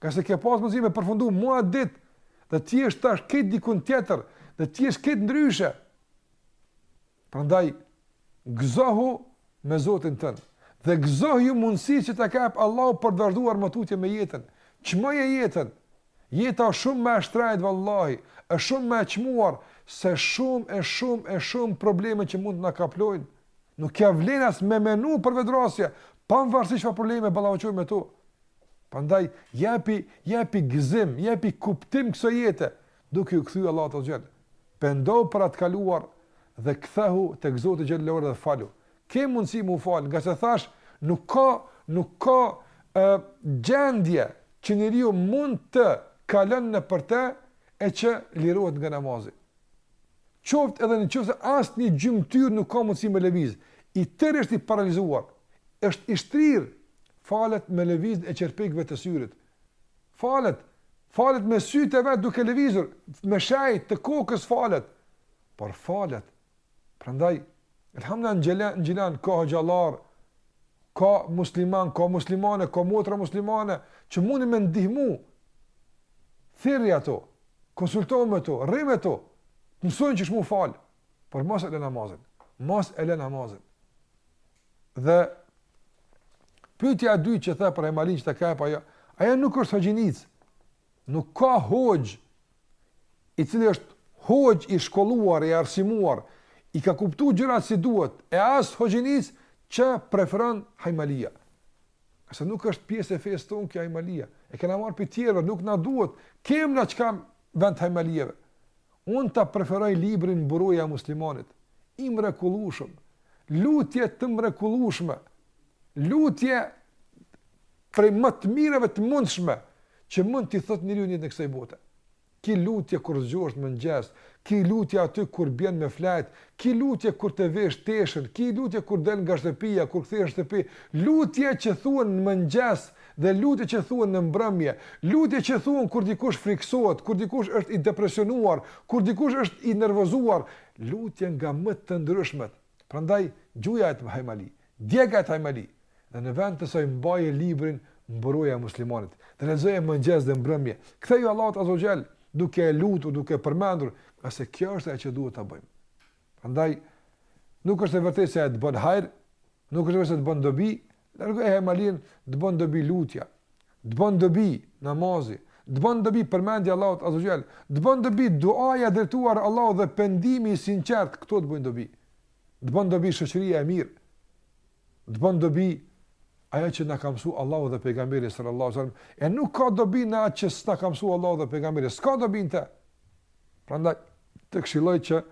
ngase ke pas mundësi me përfundu më atë ditë, dhe ti tash të jesh dikun tjetër, dhe ti të jesh ndryshe. Prandaj gëzohu me Zotin tënd dhe gëzoju mundësisë që ta ka jap Allahu për të vazhduar më tutje me jetën. Çmoj jetën. Jeta është shumë më e shtrajtë vallahi, është shumë më e çmuar se shumë e shumë e shumë probleme që mund të na kaplojnë. Nuk ja vlen as me menu për vetëvrasje, pamvarësisht çfarë probleme ballafaqohesh me to. Prandaj, jepi, jepi gëzim, jepi kuptim këso jetë, duke iu kthy Allahut xhel. Pendohu për të kaluarën dhe kthehu tek Zoti xhel dhe falu. Ke mundësi m'u falë, ngase thashë, nuk ka, nuk ka uh, gjendje që njeriu mund të kalon nëpër te e që lirohet nga namazi. qoftë edhe në qoftë se asnjë gjymëtyrë nuk ka mundësi me lëvizë, i tërë është i paralizuar, është i shtrirë, falet me lëvizjen e qerpikëve të syrit, falet, falet me sytë e vet duke lëvizur, me shej të kokës falet, por falet, Prandaj, elhamdullah, në Gjilan, ka hoxhallarë, ka muslimanë, ka muslimane, ka motra muslimane, që mundin me ndihmu, thirri ato, konsultohu me to, rri me to, të mësojnë qysh m'u falë, por mos e le namazin, mos e le namazin. Dhe, pytja e dytë që the për hajmalinë që ta ka jap ajo, ajo nuk është hoxhinicë, nuk ka hoxhë i cili është hoxhë i shkolluar i arsimuar, i ka kuptuar gjërat si duhet, e as hoxhinicë që preferon hajmalia. Se nuk është pjesë e fesë tonë kjo hajmalia. E kena marrë prej tjerëve, nuk na duhet. Kem na çka n'vend hajmalieve. Unë ta preferoj librin Mburoja e muslimanit. I mrekullueshëm. Lutje të mrekullueshme. Lutje prej më të mirave të mundshme që mund t'i thotë njeriu të kësaj bote. Ki lutje kur zgjohesh në mëngjes, ki lutje aty kur bjen me flet, ki lutje kur të vesh teshën, ki lutje kur del nga shtëpia, kur kthehesh në shtëpi, lutje që thuhen në mëngjes dhe lutje që thuhen në mbrëmje, lutje që thuhen kur dikush frikësohet, kur dikush është i depresionuar, kur dikush është i nervozuar, lutje nga më të ndryshmet. Prandaj, gjuje atë hajmali, djege atë hajmali, dhe në vend të saj mbaje librin Mburoja e Muslimanit, dhe lexoje mëngjes dhe mbrëmje, ktheju Allahut Azza wa Jall, duke e lutur, duke e përmendur, ngase kjo është ajo që duhet ta bëjmë. Prandaj, nuk është e vërtetë se të bën hajr, nuk është e vërtetë se të bën dobi, Largoje hajmalinë, të bën dobi lutja, të bën dobi namazi, të bën dobi përmendja e Allahut azza wa xhel, të bën dobi duaja drejtuar Allahut dhe pendimi i sinqert, këto të bëjnë dobi. Të bën dobi shoqëria e mirë. Të bën dobi ajo që na ka mësuar Allahu dhe pejgamberi sallallahu alajhi wasallam, e nuk ka dobi në atë që s'na ka mësuar Allahu dhe pejgamberi. S'ka dobi në të. Prandaj të këshilloj që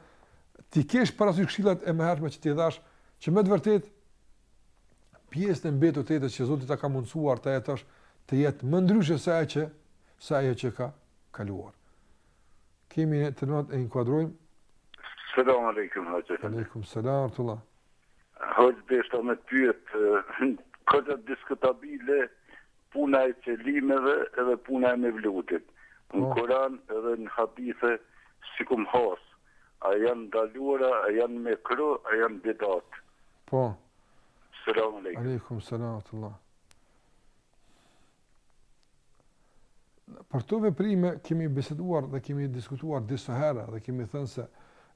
t'i kesh parasysh këshillat e mëhershme që t'i dhashë, që me të vërtetë pjesën e mbetur të jetës që Zoti ta ka mundësuar të jetosh të jetë më ndryshe se ajo që se ajo që ka kaluar. Kemi një telefonatë e inkuadrojmë. Selam aleikum, hoxhë. Aleikum, selam, rahmetullah. Hoxhë deshta me pyet, është diskutabile puna e qelimeve edhe puna e mevlutit. Në oh. Koran edhe në hadithe, s'i kum hasë, A janë ndaluara a janë mekruh a janë bidat. Po. Selam alejkum. Alejkum selam wa rahmetullah. Për këto veprime kemi biseduar dhe kemi diskutuar disa herë dhe kemi thënë se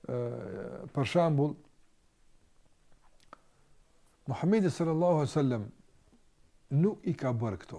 ë për shembull Muhamedi sallallahu alaihi wasallam nuk i ka bërë këto.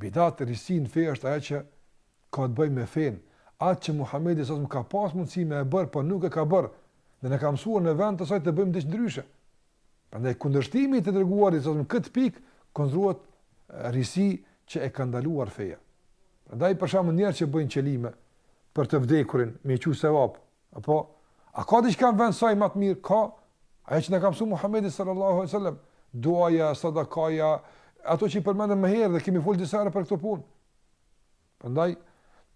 Bidat, risi në fe është ajo që ka të bëjë me fenë, atë që Muhamedi sallam ka pas mundësi me e bërë, po nuk e ka bërë, dhe na ka mësuar në vend të saj të bëjmë diç ndryshe. Prandaj kundërshtimi i të dërguarit sallam në këtë pikë, konsiderohet risi që e ka ndaluar feja. Prandaj për shembull njerëz që bëjnë qelime për të vdekurin, me i qu se vapë, Apo, a ka diqka në vend të saj ma të mirë? Ka, ajo që na ka msu Muhammedi sallallahu alai sallam, duaja, sadakaja, ato që i përmendëm më herë dhe kemi folë disa herë për këto punë. Prandaj,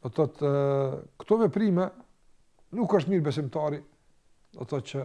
do të thotë këto veprime, nuk është mirë besimtari, do të thotë që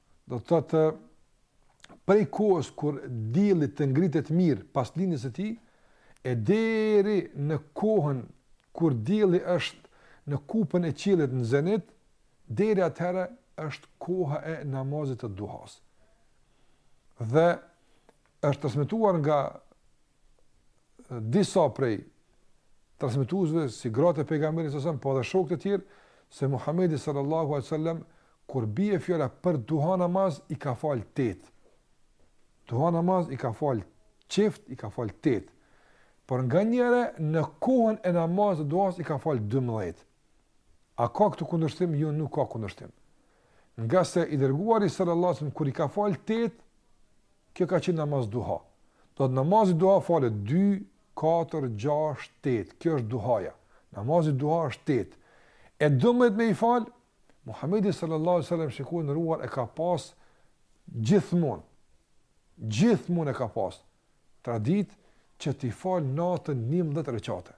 do të thotë prej kohës kur dielli të ngritet mirë pas lindjes së tij e deri në kohën kur dielli është në kupën e qiellit në zenit deri atëherë është koha e namazit të duhas dhe Është transmetuar nga disa prej transmetuesve si gratë e pejgamberit sallallahu alajhi wasallam, po edhe shokët e tjerë se Muhamedi sallallahu alajhi wasallam ku bie fjala për duha namaz i ka fal tet. Duha namaz i ka fal çift, i ka fal tet. Por nganjëherë në kohën e namazit të duhas i ka fal 12. A ka këtu kundërshtim? Jo, nuk ka kundërshtim. Ngase i dërguari sallallahu alajhi wasallam kur i ka fal tet Kjo ka qenë namaz duha. Do të thotë namazi duha falet 2, 4, 6, 8. Kjo është duhaja. Namazi duha është 8. E 12 me i fal, Muhamedi sallallahu alejhi ve sellem shiko i nderuar e ka pas gjithmonë. Gjithmonë e ka pas traditë që t'i falë natën 11 rekate.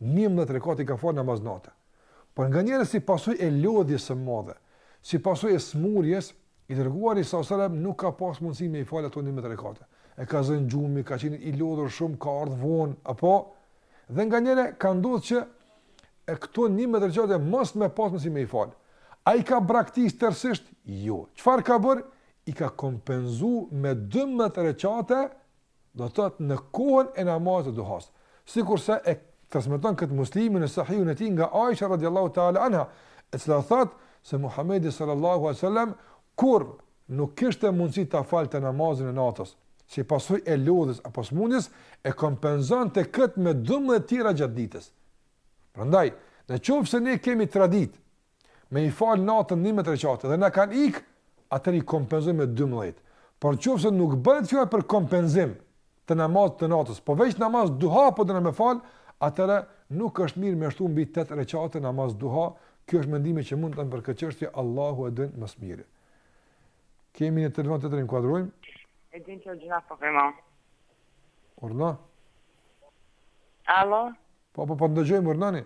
11 rekate i ka fal namaz nate. Por nganjëherë si pasojë e lodhjes së madhe, si pasojë e smurjes, I dërguari sa selam nuk ka pas mundësi me i falë ato 11 rekate. E ka zënë gjumi, ka qenë i lodhur shumë, ka ardh vonë, apo dhe nganjëherë ka ndodh që këto 11 rekate mos me pas mundësi me i falë. A i ka braktis tërsisht? Jo. Çfarë ka bërë? I ka kompenzu me 12 rekate Do të thotë në kohën e namazit të duhas. Sikurse e transmeton këtë Muslimi në Sahihun e tij nga Aisha radhiyallahu ta'ala anha, e cila thotë se Muhamedi sallallahu alaihi wasallam kur nuk kishte mundësi ta falte namazin e natës, si pasojë e lodhjes apo smundjes, e kompenzonte këtë me 12 të tjera gjatë ditës. Prandaj, në qoftë se ne kemi traditë me i fal natën njëmbëdhjetë rekate dhe na kanë ik, atëherë i kompenzojmë me dymbëdhjetë. Por në qoftë se nuk bëhet fjalë për kompenzim të namazit të natës, po veç namaz duha po dona me fal, atëherë nuk është mirë me shtu mbi tetë rekate namaz duha, ky është mendimi që mund të them për këtë çështje, Allahu e din më së miri. Kemi një telefon ta inkuadrojmë? E din që gjëna po përma. Urdhno? Alo? Po, po, po, ndëgjojmë, urdhnoni?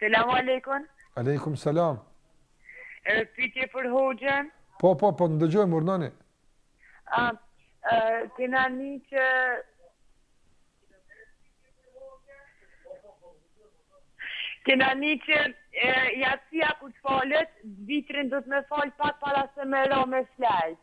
Selam alejkun. Alejkum selam. Një pyetje për hoxhën? Po, po, po, ndëgjojmë, urdhnoni. A, e, kena një që... Kena një që e, jacia kur të falet, vitrin do të me falë pak para se me ra me fjet.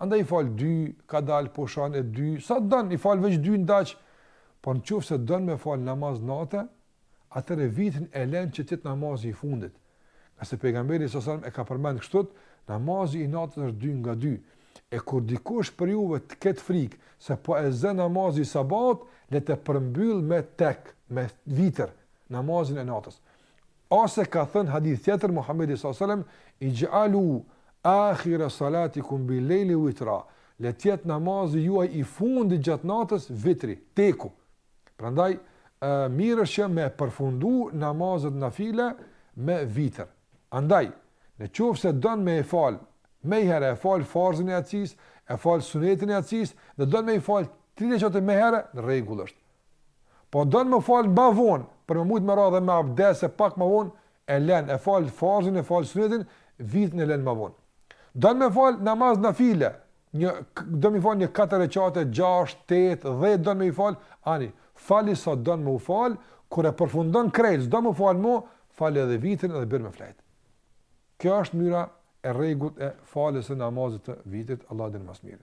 Andaj i fal dy, ka dalë pushon e dy, sa të don, i fal veç dy n'daç, po në qoftë se don me fal namaz nate, atëherë vitrin e len që të jetë namazi i fundit, ngase pejgamberi sa sallam e ka përmend kështu, namazi i natës është dy nga dy, e kur dikush prej juve të ketë frikë se po e zë namazi i sabahit, le ta përmbyll me tek, me vitër, namazin e natës. Ose ka thënë hadith tjetër Muhamedi sallallahu alejhi ve sellem, Ij'alu akhira salatikum bil lejli witra, Le të jetë namazi juaj i fundit gjatë natës vitri, teku. Prandaj mirë është që me përfundu namazet nafile me vitër. Andaj, në qoftë se don me e fal më herët, e fal farzin e jacis, e fal sunetin e jacis dhe don me i fal tri rekate më herët, në rregull është. Po don me fal më vonë, për me mujt me ra edhe me abdes e pak më vonë e len, e fal farzin e fal sunetin, vitrin e len më vonë. Don me fal namaz nafile, një, don me i fal një katër rekate, gjashtë, tetë, dhjetë don me i fal, ani, fali sa don me u fal, kur e përfundon krejt, s'don me u fal më, fale edhe vitrin edhe bjer me flejt. Kjo është mënyra e rregullt e faljes së namazit të vitrit, Allahu e di më së miri.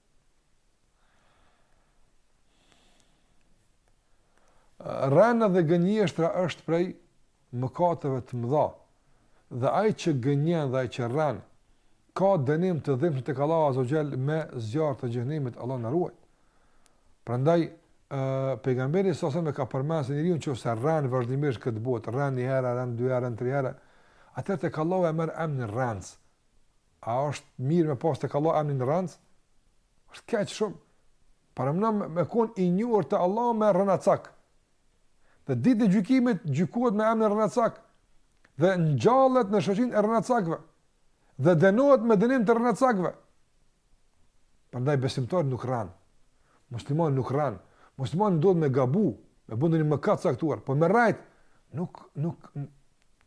Rrena dhe gënjeshtra është prej mëkateve të mëdha. Dhe ai që gënjen dhe ai që rren ka dënim të dhimbshëm tek Allahu azze ve xhel me zjarr të xhehenemit, Allahu na ruajt. Prandaj pejgamberi sallallahu alejhi ve sellem ka përmendur se njeriu nëse rren vazhdimisht në këtë botë, rren një herë, rren dy herë, rren tri herë, atëherë tek Allahu e merr emrin rrenc. A është mirë me pas tek Allahu emnin rrenc? Është keq shumë. Paramendo me konë i njohur te Allahu me rrenacak. Dhe Ditën e Gjykimit gjykohet me emnin rrenacak. Dhe ngjallet në shoqëri të rrenacakve. Dhe dënohet me dënim të rrenacakve. Prandaj besimtari nuk rren. Muslimani nuk rren. Muslimani mundet me gabu. Me bë ndonjë mëkat të caktuar. Po me rrejt. Nuk, nuk,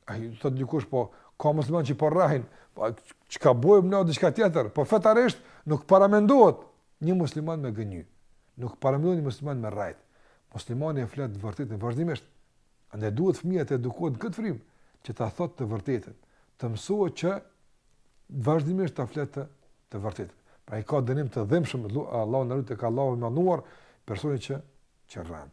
Ai do të thotë dikush po ka musliman që po rrejn, po çka bëjmë ne, diçka tjetër, po fetarisht nuk paramendohet një musliman me gënjy. Nuk paramendohet një musliman me rrejt. Muslimani e flet të vërtetën vazhdimisht. Andaj duhet fëmija të edukohet në këtë frymë, që ta thotë të vërtetën, të mësohet që vazhdimisht ta flet të, të vërtetën. Pra ai ka dënim të dhimbshëm, Allahu na ruajt, tek Allahu i madhëruar personin që që rren.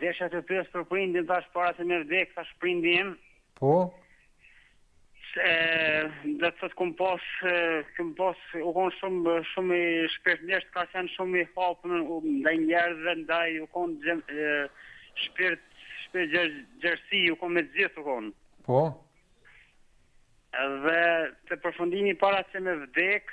Desha të të pyes për prindin tash para se me vdek tash prindi im. Po. Se do të thotë kum pas kum pas u kon shumë shumë i shpirtërisht ka qenë shumë i hapur ndaj njerëzve ndaj u kon gjem, e, shpirt shpirt gjer, gjersi u kon me të gjithë u kon. Po. Edhe të përfundimi para se me vdek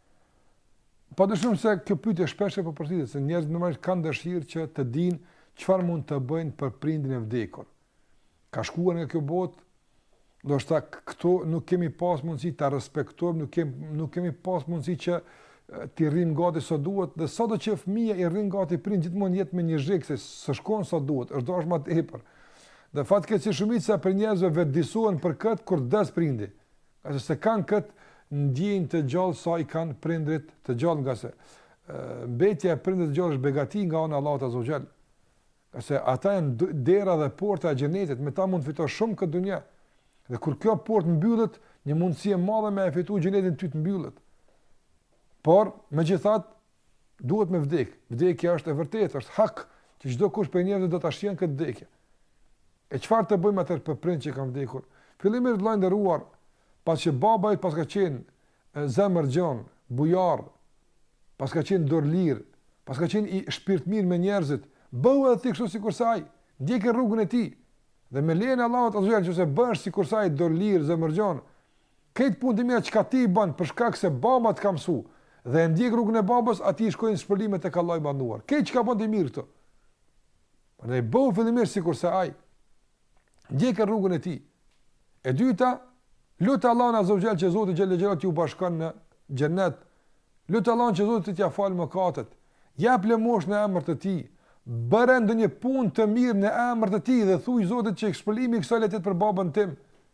Pa dyshim se kjo pyetje shpesh po përsëritet, se njerëzit normalisht kanë dëshirë që të dinë çfarë mund të bëjnë për prindin e vdekur. Ka shkuar nga kjo botë, ndoshta këtu nuk kemi pas mundësi ta respektojmë, nuk kemi, nuk kemi pas mundësi që t'i rrimë gati sa duhet, dhe sado që fëmija i rri gati prindit, gjithmonë jetë me një zhikë, se s'është kon sa duhet, është dashtë ma tepër. Dhe fatkeqësisht shumica prej njerëzve vetëdijesohen për këtë, kur të vdes prindi, Ata s'e kanë këtë ndjenjë të gjallë sa i kanë prindërit të gjallë ngase mbetja e prindërve të gjallë është begati nga ana e Allahut azza wa jall. Ngase ata janë dera dhe porta e xhennetit, me ta mund të fitosh shumë në këtë dynja. Dhe kur kjo portë mbyllet, një mundësi e madhe me e fitu xhennetin ty të mbyllet. Por, megjithatë, Duhet me vdek. Vdekja është e vërtetë, është hak që çdokush prej njerëzve do ta shijon këtë vdekje. E çfarë të bëjmë atëherë për prindët që kanë vdekur? Fillimisht vëlla i nderuar, pasi që babai paska qenë zemërgjon, bujar, paska qenë dorëlirë, paska qenë shpirtmirë me njerëzit, bëhu edhe ti kështu sikurse ai, ndjeke rrugën e tij. Dhe me lejen e Allahut azza wa jall që nëse bëhesh sikurse ai dorëlirë, zemërgjon, Krejt punët e mira çka ti i bën për shkak se baba të ka mësu dhe e ndjek rrugën e babës atij i shkojnë shpërblimet tek Allahu i Madhëruar. Krejt çka bën të mirë këtu. Prandaj bëhu fillimisht sikurse ai ndjeke rrugën e tij. E dyta, lut Allahun azza wa jall që Zoti xhel-le xhelaluhu t'ju bashkon në xhennet. Lut Allahun që Zoti t'ia fal mëkatet. Jep lëmoshë në emër të tij. Bëre ndonjë punë të mirë në emër të tij dhe thuaji Zotit që shpërblimi i kësaj le të jetë për babën tim.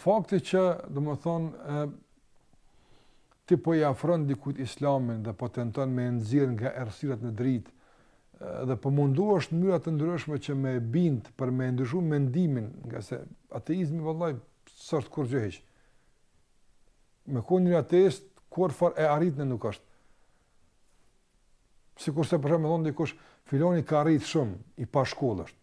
Fakti që, domethënë, ti po i afron dikujt Islamin dhe po tenton me e nxjerr nga errësirat në dritë dhe po mundohesh në mënyra të ndryshme që me e bind për me e ndryshu mendimin, ngase ateizmi vëllai s'është kurgjë hiç. Me kon ateist kurrfarë e arritne nuk është. Sikurse për shembull thonë dikush filani ka arrit shumë i pashkollë është.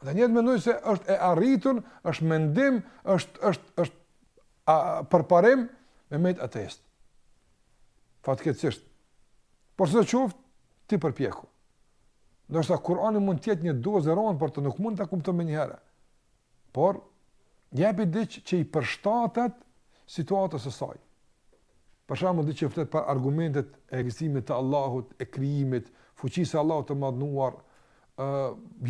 Dhe njerëzit mendojnë se është e arritur, është mendim, është është është a përparim me mbet ateist. Fatkeqësisht. Por sidoqoftë ti përpjeku. Ndoshta Kurani mund të jetë një dozë e rëndë për të nuk mund ta kupton menjëherë. Por jepi diç që i përshtatet situatës së saj. Për shembull, diçka që flet për argumentet e ekzistimit të Allahut, e krijimit, fuqisë së Allahut të madhëruar, ë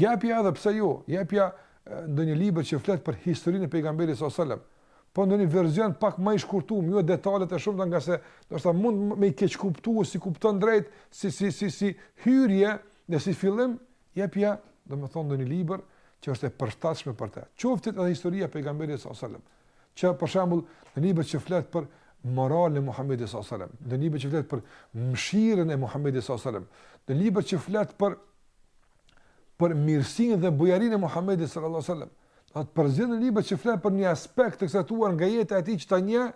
jepja edhe pse jo, jepja ndonjë libër që flet për historinë e pejgamberit sallallahu alajhi wasallam. Po ndonjë version pak më i shkurtuar, jo detalet e shumta ngase ndoshta mund me i keqkuptu s'i kupton drejt, si si si si hyrje, dhe si fillim jepja, domethënë ndonjë libër që është e përshtatshme për të. Qoftë edhe historia e pejgamberit sallallahu alajhi wasallam. Që për shembull, në libër që flet për moralin e Muhamedit sallallahu alajhi wasallam, në libër që flet për mëshirën e Muhamedit sallallahu alajhi wasallam, në libër që flet për për mirësinë dhe bujarinë e Muhamedit sallallahu alajhi wasallam, do të përzgjedhë një libër që flet për një aspekt të caktuar nga jeta e tij që ta njohë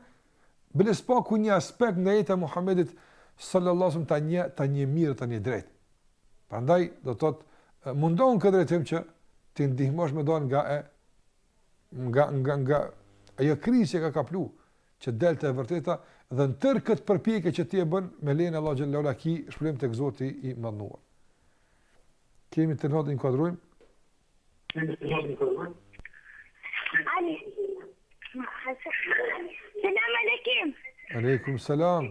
bile së paku një aspekt nga jeta e Muhamedit sallallahu alajhi wasallam ta njohë ta njohë mirë ta njohë drejt. Prandaj do të thotë mundohu n'këtë drejtim që të ndihmosh me dalë nga e nga nga nga ajo krizë që ka kaplu, që del te e vërteta dhe në tërë këtë përpjekje që ti e bën me lenin Allah xhallahu ala ki shpërblim tek Zoti i madhnuar. Kemi telefonatë, inkuadrojmë. Kemi telefonatë, inkuadrojmë. Alo. Selam aleikum. Aleikum selam.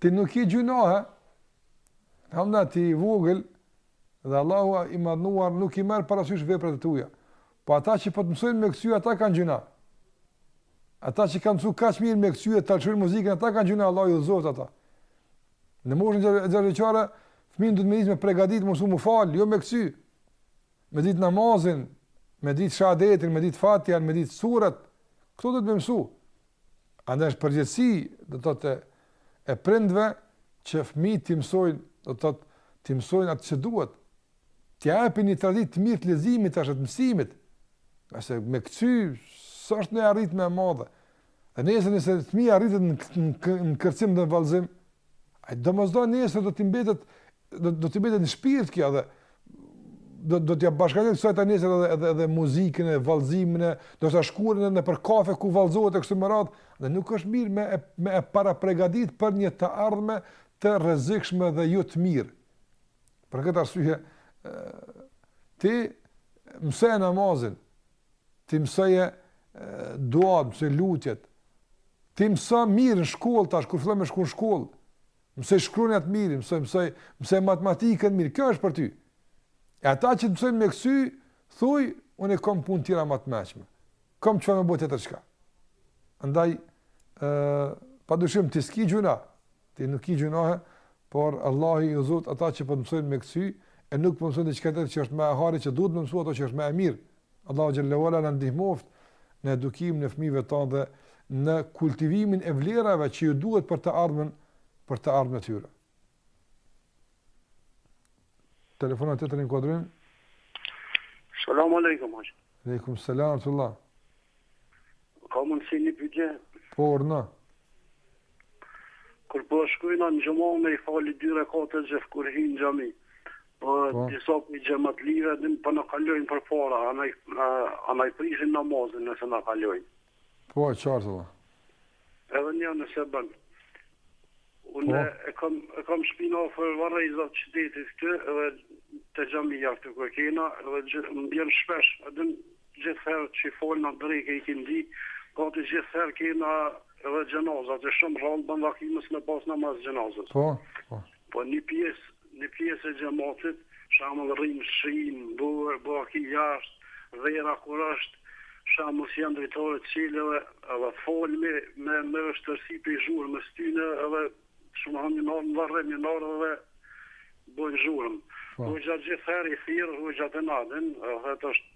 Ti nuk ki gjynahe, hala ti i vogël, dhe Allahu i madhnuar nuk i merr parasysh veprat e tuja. Po ata që po të mësojnë me kcy, ata kanë gjynah. Ata që kanë mësu kaq mirë me kcy e ta lëshojnë muzikën, ata kanë gjynah, Allahu i udhëzoftë ata. Në moshën 6-vjeçare, fëmijën duhet me nisë me pregatit, me msu me u falë, jo me kcy. Me ditë namazin, me ditë shehadetin, me ditë Fatihan, me ditë suret, këto duhet me mësu. Andaj është përgjegjësi, do të thotë e prindve që fëmijët t'i mësojnë, do të thotë t'i mësojnë atë që duhet. T'ia japin një traditë të mirë të leximit tash të mësimit. Se me këcy s'është një arritje e madhe. Dhe nesër nëse fëmia rritet në kërcim dhe vallëzim, ai domosdo nesër do t'i mbetet do do t'i mbetet në shpirt kjo dhe do do t'ja bashkëngjet kësaj ta nesër edhe edhe edhe muzikën e vallëzimin e do të shkojë nëpër kafe ku vallëzohet e kështu me radhë dhe nuk është mirë me me e parapregatit për një të ardhme të rrezikshme dhe jo të mirë për këtë arsye ti mësoje namazin ti mësoje duat mësoji lutjet ti mëso mirë në shkollë tash kur fillon me shku në shkollë Mësoji shkronjat mirë, mësoj, mësoj, mësoje matematikën mirë, kjo është për ty. E ata që të mësojnë me kcy, thuj, unë kom punë tjera ma t'mençme. Kom çfarë me bo tjetër çka. Andaj, e, pa dyshim, ti s'ki gjynah, ti nuk ki gjynahe, por Allahu i udhëzoftë ata që po t'mësojnë me kcy, e nuk po t'mësojnë diçka tjetër që është më e hajrit, që duhet me mësu atë që është më e mirë, Allahu xhallahu ala na ndihmoftë në edukimin e fëmijëve tonë dhe në kultivimin e vlerave që ju duhet për të ardhmen, për të ardhmen e tyre. Telefonatë, të inkuadrojmë? Salam aleikum, hoxhë. Aleikum, salam, të Allah. Ka mundësi një pyetje? Po urdhno. Kur po shkojna në xhuma me i fali dy rekate gjithë, kur hyjnë në xhami. Po, po. disa prej xhematlive edhe po na kalojnë përpara, a na i, a na i prishin namazin nëse na kalojnë. Po, e qartë, Allah. Edhe një nëse bën. Unë e kam e kam shpinë afër varrezat të qytetit këtu edhe te xhamia këtu ku e kena edhe gjë, më bjen shpesh edhe gjithherë që falna drekë, ikindi gati gjithherë kena edhe xhenazat, shumë rrallë bën vaki mos me pas namaz xhenazës po po po një pjesë Një pjesë e xhematit, për shembull rrin, pinë, burra, bajagi jashtë, vera kur është, për shembull që janë dritaret qelë, edhe falmi me me vështërsi prej zhurmës së tyne edhe shumë herë janë ardhë në varrim janë ardhur edhe bojnë zhurmë. Hoxha gjithëherë i thirr, hoxha Denadin, thotë është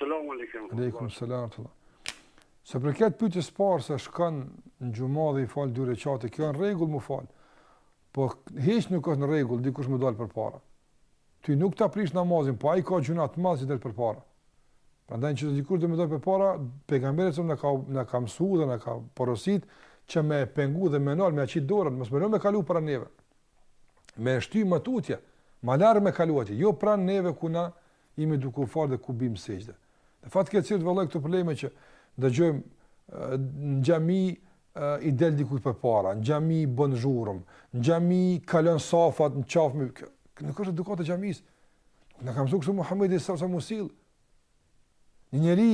Selamu alejkum. Alejkum selam rahmetullah. Sa për këtë pyetje së parë se shkon në xhumë dhe i fal dy reqate, kjo në rregull m'u fal. Po hiç nuk është në rregull dikush me dal përpara. Ty nuk ta prish namazin, po ai ka gjunah të madh që del përpara. Prandaj që dikush do me dal përpara, pejgamberi s.a.s. na ka na ka mësuar dhe na ka porosit që me pengu dhe me nal, me e qit dorën, mos me lë me kalu para neve. Me shty më tutje, më larg me kalu ai, jo pranë neve ku na Jemi duke u falë dhe ku bimë sexhde. De fakt këto, vëlla, këto probleme që dëgjojmë në xhami, i del dikujt përpara, në xhami bën zhurëm, në xhami kalon safat në qafë, nuk është edukatë e xhamisë, na ka mësu kështu Muhammedi s.a.s. me u sjell, një njeri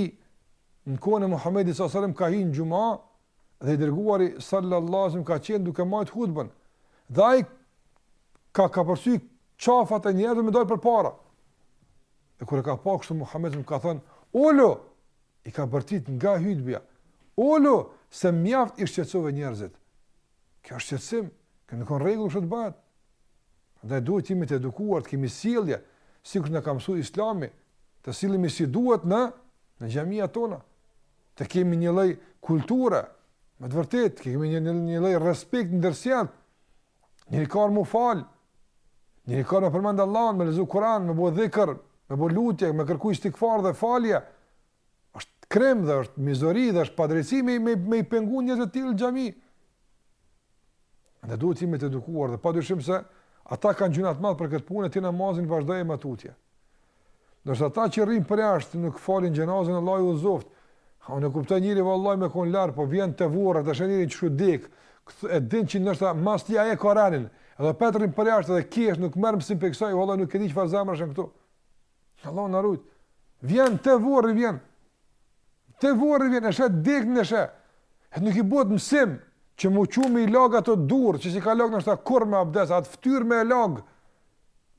në kohën e Muhammedit s.a.s. ka hi në xhuma, dhe i dërguari sallallahu alaihi wasallam ka qenë duke majt hutbën dhe ai ka kapërcy qafat e njerëzve me dalë përpara. E kur e ka pa kështu Muhammedi i ka thënë, "Olo!" i ka bërtit nga hutbja. "Olo, se mjaft i shqetësove njerëzit." Kjo është shqetësim, që nuk është në rregull kështu të bëhet. Prandaj duhet të jemi të edukuar, të kemi sjellje, sikur na ka mësuar Islami, të sillemi si duhet në në xhamiat tona. Të kemi një lloj kulture, me të vërtet, të kemi një, një, një lloj respekt ndërsjellë, njeri ka ardhë m'u falë, njeri ka ardhë me përmendë Allahun, me lexu Kuran, me bo dhikër, me bo lutje, me kërku istigfar dhe falje, është krim dhe është mizori dhe është padrejtësi me, me, me i pengu njerëz të tillë n'xhami. Dhe duhet të jemi të edukuar dhe pa dyshim se ata kanë gjunah të madh për këtë punë e ti namazin vazhdoje ma tutje. Ndërsa ata që rrin për jashtë nuk falin xhenazën Allahu i udhzoftë. Ha unë e kuptoj njëri vallahi me kon lar, po vjen te vorra tash njëri që u dek. E din që ndoshta mas tij ai e ka renin. Edhe prap rrin për jashtë edhe kesh nuk merr mësim prej kësaj, vallahi nuk e di çfarë zemrash janë këto. Allahu na rujt. Vjen te vorri vjen. Te vorri vjen e sheh t'dekunin. E nuk i bëhet mësim që mu çu me i lag ato durë, që si ka lag ndoshta kurr me abdes, atë ftyr me lag,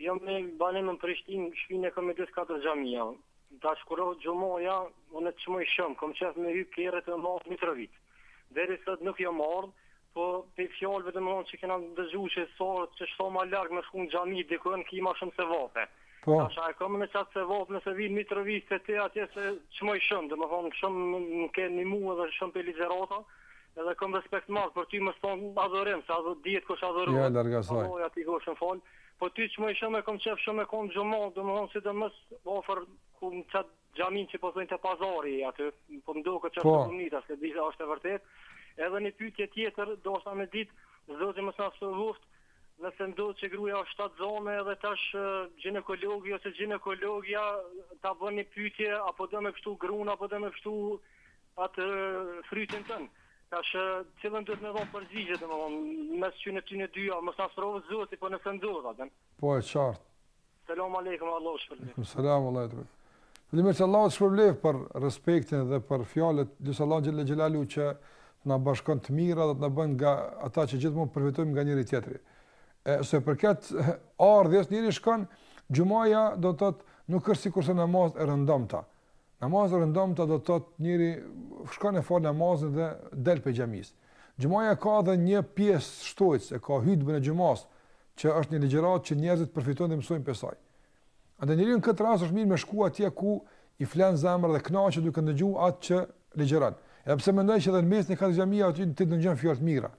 Jam me banim në Prishtinë, shpinë e kam midis katër xhamiave. Tash kur osht xhumaja, unë të çmoj shumë, kom qef me hy kerrit me ardh Mitrovicë. Deri sot nuk kom ardh, po prej fjalëve domethënë që kena dëgju që sa që sa ma larg me shku në xhami dikun ki ma shumë sevape. Po. Tash a e kam unë qat sevap nëse vi në Mitrovicë te ty atje se të çmoj shumë, domethënë shumë më ke ndihmu edhe shumë pej ligjëratave, edhe kam respekt madh për ty mos t'thom adhurim, se adhu, dihet kush adhurohet. Jo, larg asaj. Allahu gjithçka na fal. Po ty çmoj shumë e kom qef shumë e kom xhuma, domethonë sidomos ofër e kom qat xhamin që po thom te pazari aty, po më doket që po. Qashtu e kom ni, se di se është e vërtet. Edhe një pytje tjetër, dosha me ditë, Zoti mos na sprovoftë, nëse ndodh që gruja është shtatzonë edhe tash gjinekologi ose gjinekologja ta bën një pytje, a po do me pështu grun, a po do me pështu atë frytin ton. Tash cilën duhet me dhon përgjigje domethën mes qetyne dyjave mos na sprovo zoti po nëse ndodh atë. Po e qart. Selam alejkum Allahu të shpërbleftë. Alejkum selam Allahu të shpërbleftë. Faleminderit Allahu të shpërbleftë për respektin dhe për fjalët lus Allahun xhele xhelaluhu që të na bashkon të mira dhe të na bën nga ata që gjithmonë përfitojmë nga njëri tjetri. E sa i përket ardhjes njëri shkon xhumaja do të thotë nuk është sikurse namazet e rëndomta Namazet e rëndomta do të thotë njëri shkon e fal namazin dhe del pej xhamisë. Xhumaja ka edhe një pjesë shtojtëse, ka hutbën e xhumas, që është një ligjëratë që njerëzit përfitojnë dhe mësojnë prej saj. Andaj njeriu në këtë rast është mirë me shku atje ku i flen zemra dhe kënaqet duke ndëgju atë që ligjëron. Edhe pse mendoj që edhe në mesin e katër xhamiave aty ti dëgjon fjalë të mira.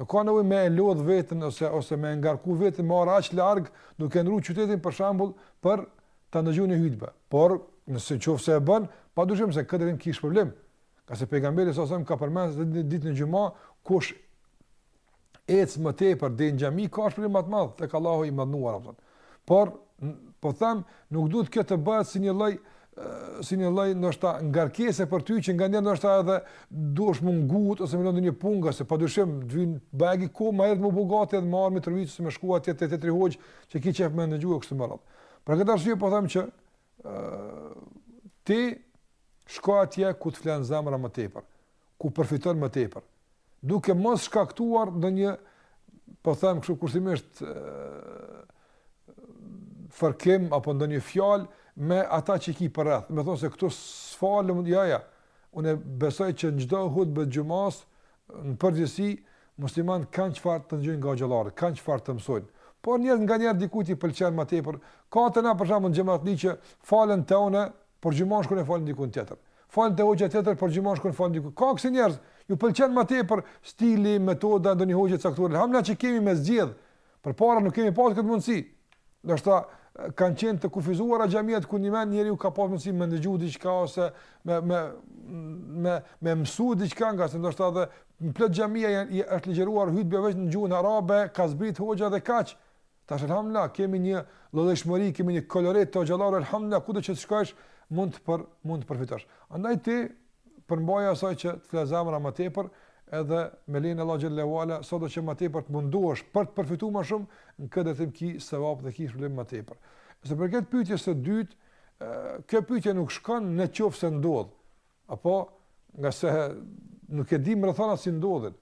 Nuk ka nevojë me e lodh veten ose ose me e ngarku veten me ardh aq larg, duke ndrru qytetin për shembull për ta ndëgjuar një hutbë. Por, nëse në qoftë se e bën, padyshim se ka thirrim, ki shpërblim. Ngase pejgamberi salallahu alejhi ve selem ka përmend se ditën e xhuma kush ec më tepër deri në xhami ka shpërblim më të madh tek Allahu i madhëruar apo thonë. Por po them, nuk duhet kjo të bëhet si një lloj si një lloj ndoshta ngarkese për ty që nganjëherë ndoshta edhe duhesh me u ngut ose me lën ndonjë punë ngase padyshim vyn bajagi kohë me ardh me u bo gati edhe me ardh Mitrovicë me shku atje te tjetri hoxh që ki qef me ndëgju e kështu me radhë. Për këtë arsye po them që ë ti shko atje ku të flen zemra më tepër. ku përfiton më tepër, duke mos shkaktuar ndonjë, po them kështu kushtimisht, fërkim apo ndonjë fjalë me ata që ki përreth, me thënë se këtu s'falëm, ja, ja, unë besoj që në çdo hutbe të xhumasë, në përgjithësi, muslimanët kanë çfarë të dëgjojnë nga hoxhallarët, kanë çfarë të mësojnë, por njerëz nga njerëz dikujt i pëlqen ma tepër, ka te na për shembull xhematli që falen te unë, por xhumanë shkon e fal dikun tjetër. Falet te hoxha tjetër por xhumanë shkon fal dikun ka kësi njerëz ju pëlqen ma tepër stili metoda ndonjë hoxhe të caktuar elhamdulilah që kemi me zgjedh përpara nuk kemi pas këtë mundësi ndoshta kanë qenë të kufizuara xhamiat ku njëmend njeriu ka pas mundësi me ndëgju diçka ose me me me me mësu diçka ngase ndoshta edhe në plot xhamia janë është ligjëruar hutbe vetëm në gjuhën arabe ka zbrit hoxha dhe kaq Tash elhamdulilah kemi një llojshmëri, kemi një kolorit të hoxhallarëve elhamdulilah kudo që të shkosh mund të për, mund të përfitosh. Andaj ti përmbaju asaj që të fle zemra ma tepër, edhe me lejen e Allahut xhel-le ve ala, sado që më tepër të mundohesh për të përfitu më shumë, në këtë drejtim ki sevap dhe ki shpërblim më tepër. Nëse për këtë pyetje së dytë, kjo pyetje nuk shkon në qoftë se ndodh. Apo ngase nuk e dimë rrethanat si ndodhin.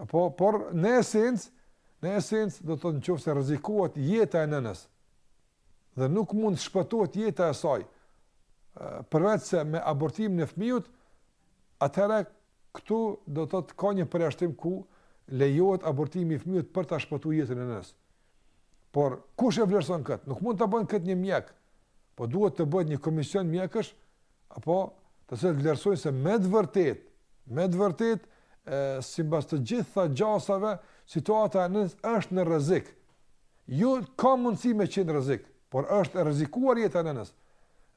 Apo, por në esencë, në esencë do të thotë në qoftë se rrezikohet jeta e nënës dhe nuk mund të shpëtohet jeta e saj përveç se me abortimin e fëmijës, atëherë këtu do të thotë ka një përjashtim ku lejohet abortimi i fëmijës për ta shpëtu jetën e nënës. Por kush e vlerëson këtë? Nuk mund ta bën këtë një mjek. Po duhet të bëhet një komision mjekësh apo të cilët vlerësojnë se me të vërtetë, me të vërtetë sipas të gjitha gjasave, situata e nënës është në rrezik. Jo ka mundësi me qenë në rrezik, por është e rrezikuar jeta e nënës.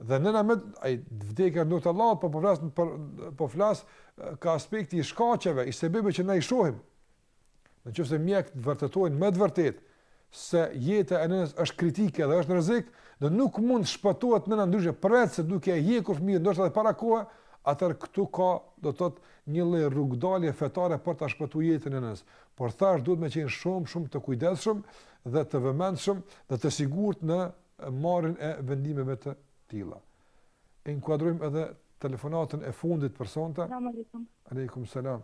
Dhe nëna me, hajt vdekja është në dorë të Allahut, po po flas për po flas ka aspekti i shkaqeve, i sebebeve që ne i shohim. Në qoftë se mjekët vërtetojnë me të vërtetë se jeta e nënës është kritike dhe është në rrezik, dhe nuk mund shpëtohet nëna ndryshe përveç se duke e hjekur fëmijën, ndoshta edhe para kohë, atëherë këtu ka do të thotë një lloj rrugëdalje fetare për ta shpëtu jetën e nënës. Por thashë duhet me qenë shumë shumë të kujdesshëm dhe të vëmendshëm dhe të sigurt në marrjen e vendimeve të tilla. Inkuadrojmë edhe telefonatën e fundit për sonte. Selam aleikum. Aleikum selam.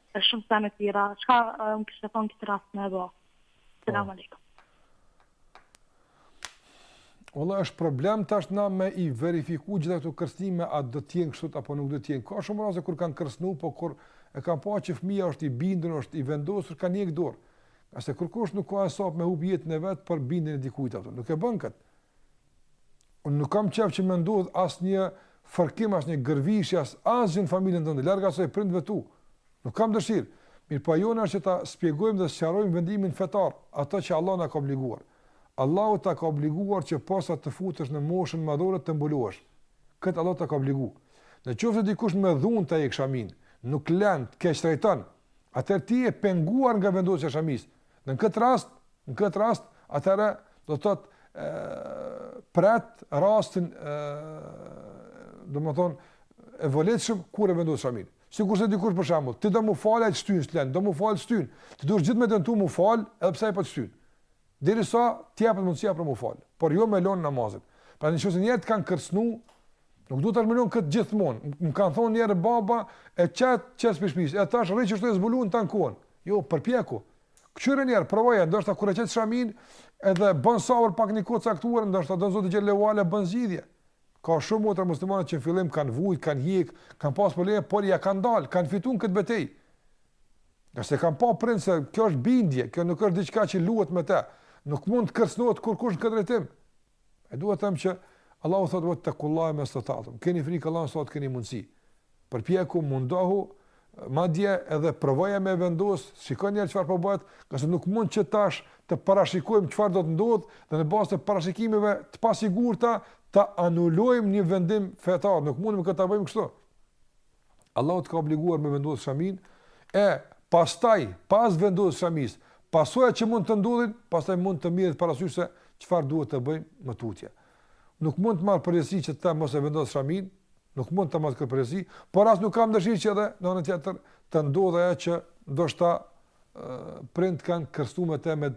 e shumë sene tjera, çka uh, më këshilloni n'këtë rast me e bo. Po. Selam aleikum. Valla është problem tash na me i verifiku gjitha këto kërcënime a do të jenë kështu apo nuk do të jenë. Ka shumë raste kur kanë kërcënu, po kur e kanë pa që fëmija është i bindur, është i vendosur kanë hjek dorë. Se kurkush nuk ka hesap me hup jetën e vet për bindjen e dikujt apo. Nuk e bën kët. Unë nuk kam qejf që me ndodhë asnjë fërkim, asnjë gërvishje, as asgjë në familjen tënde, larg saj e prindve tu. Nuk kam dëshirë. Mirë pa po jona është që ta spjegojmë dhe sqarojmë vendimin fetar, atë që Allahu na ka obliguar. Allahu ta ka obliguar që posa të futesh në moshën madhore të mbulohesh. Këtë Allah ta ka obligu. Në qoftë dikush me dhunë ta hjek shaminë, nuk lën, të keqtrajton, atëherë ti je e penguar nga vendosja e shamisë, Në këtë rast, në këtë rast, atëherë do të thotë pret rastin ë domethënë e volitshëm kur e vendos familjen. Sikurse dikush për shembull, ti do m'u fal ai t'shtyn s'len, do m'u fal shtyn. Ti duhet gjithmonë me tentu m'u fal edhe pse ai po të shtyn. Derisa të jepet mundësia për m'u fal, por jo me lan namazin. Pra në çështë njerëz kanë kërcënu, nuk duhet të armëlon kët gjithmonë. Më kanë thonë njëherë baba e çat çes pishpis. E tash rri çështë zbuluan tan kuan. Ku Jo, përpjeku. Kqyre njëherë, provoje, ndoshta kur e qet shaminë, edhe bën sabër pak një kohë t'caktuar, ndoshta do Zoti xhele ue ala bën zgjidhje. Ka shumë motra muslimane që në fillim kanë vujt, kanë hjek, kanë pas probleme, por ia kanë dalë, kanë fituar këtë betejë. Ngase kanë pa prindt se kjo është bindje, kjo nuk është diçka që luhet me të. Nuk mund të kërcënohet kurkush në këtë drejtim. E dua të them që Allahu thotë fettekullahe mestetatum. Keni frikë Allahun sa t'keni mundsi. Përpjeku, mundohu, madje edhe provoje me vendos, shiko njëherë çfarë po bëhet, ngase nuk mund që tash të parashikojmë çfarë do të ndodhë dhe në bazë të parashikimeve të pasigurta ta anulojmë një vendim fetar, nuk mundemi këtë ta bëjmë kështu. Allahu të ka obliguar me vendosë shaminë, e pastaj, pas vendosjes shamisë, pasojat që mund të ndodhin, pastaj mund të mirret parasysh se çfarë duhet të bëjmë më tutje. Nuk mund të marr përgjegjësi që të them mos e vendos shaminë, nuk mund ta marr këtë përgjegjësi, por as nuk kam dëshirë që edhe në anën tjetër të ndodhë ajo që ndoshta prindt kanë kërcënu me të me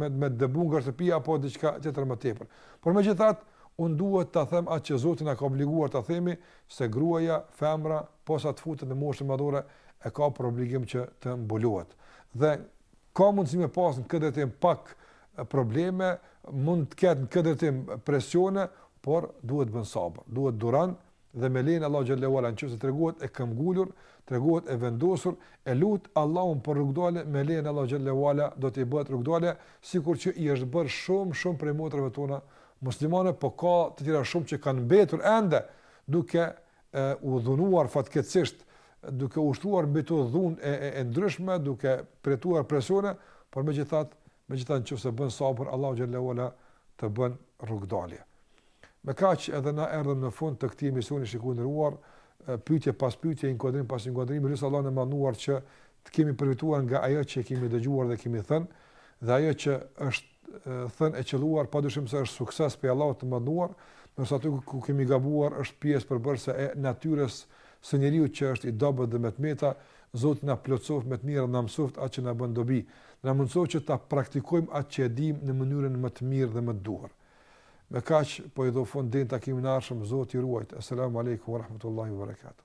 me me dëbu nga shtëpia apo diçka tjetër më tepër. Por megjithatë, unë duhet ta them atë që Zoti na ka obliguar ta themi se gruaja, femra, posa të futet në moshën madhore, e ka për obligim që të mbulohet. Dhe Ka mundësi me pas në këtë drejtim pak probleme, mund të ketë në këtë drejtim presione, por duhet bën sabër, duhet duron dhe me lejen e Allahut xhele ue ala nëse tregohet e këmbëngulur, tregohet e vendosur, e lut Allahun për rrugëdalje me lejen e Allahut xhele ue ala do t'i bëhet rrugëdalje, sikur që i është bërë shumë shumë prej motrave tona muslimane, po ka të tjera shumë që kanë mbetur ende duke e u dhunuar fatkeqësisht duke u ushtruar mbi to dhunë e, e, e ndryshme, duke përjetuar presione, por megjithatë, megjithatë në qoftë se bën sabër, Allahu xhele ue ala të bën rrugëdalje. Me kaq edhe na erdhëm në fund të këtij emisioni shikues të nderuar, pyetje pas pyetje, inkuadrim pas inkuadrimi, lus Allahun e madhëruar që të kemi përfituar nga ajo që kemi dëgjuar dhe kemi thënë, dhe ajo që është thënë e qëlluar, pa dyshim se është sukses prej Allahut të madhëruar, ndërsa aty ku kemi gabuar është pjesë përbërëse e natyres së njeriut që është i dobët dhe me të meta, Zoti na plotësoftë me të mirë dhe na mësoftë atë që na bën dobi, na mundësoftë që ta praktikojmë atë që e dimë në mënyrën më të mirë dhe më të duhur. Me kaq, u pafshim në takimin e ardhshëm, Zoti ju ruajtë. Assalamu alaikum wa rahmatullahi wa barakatuh.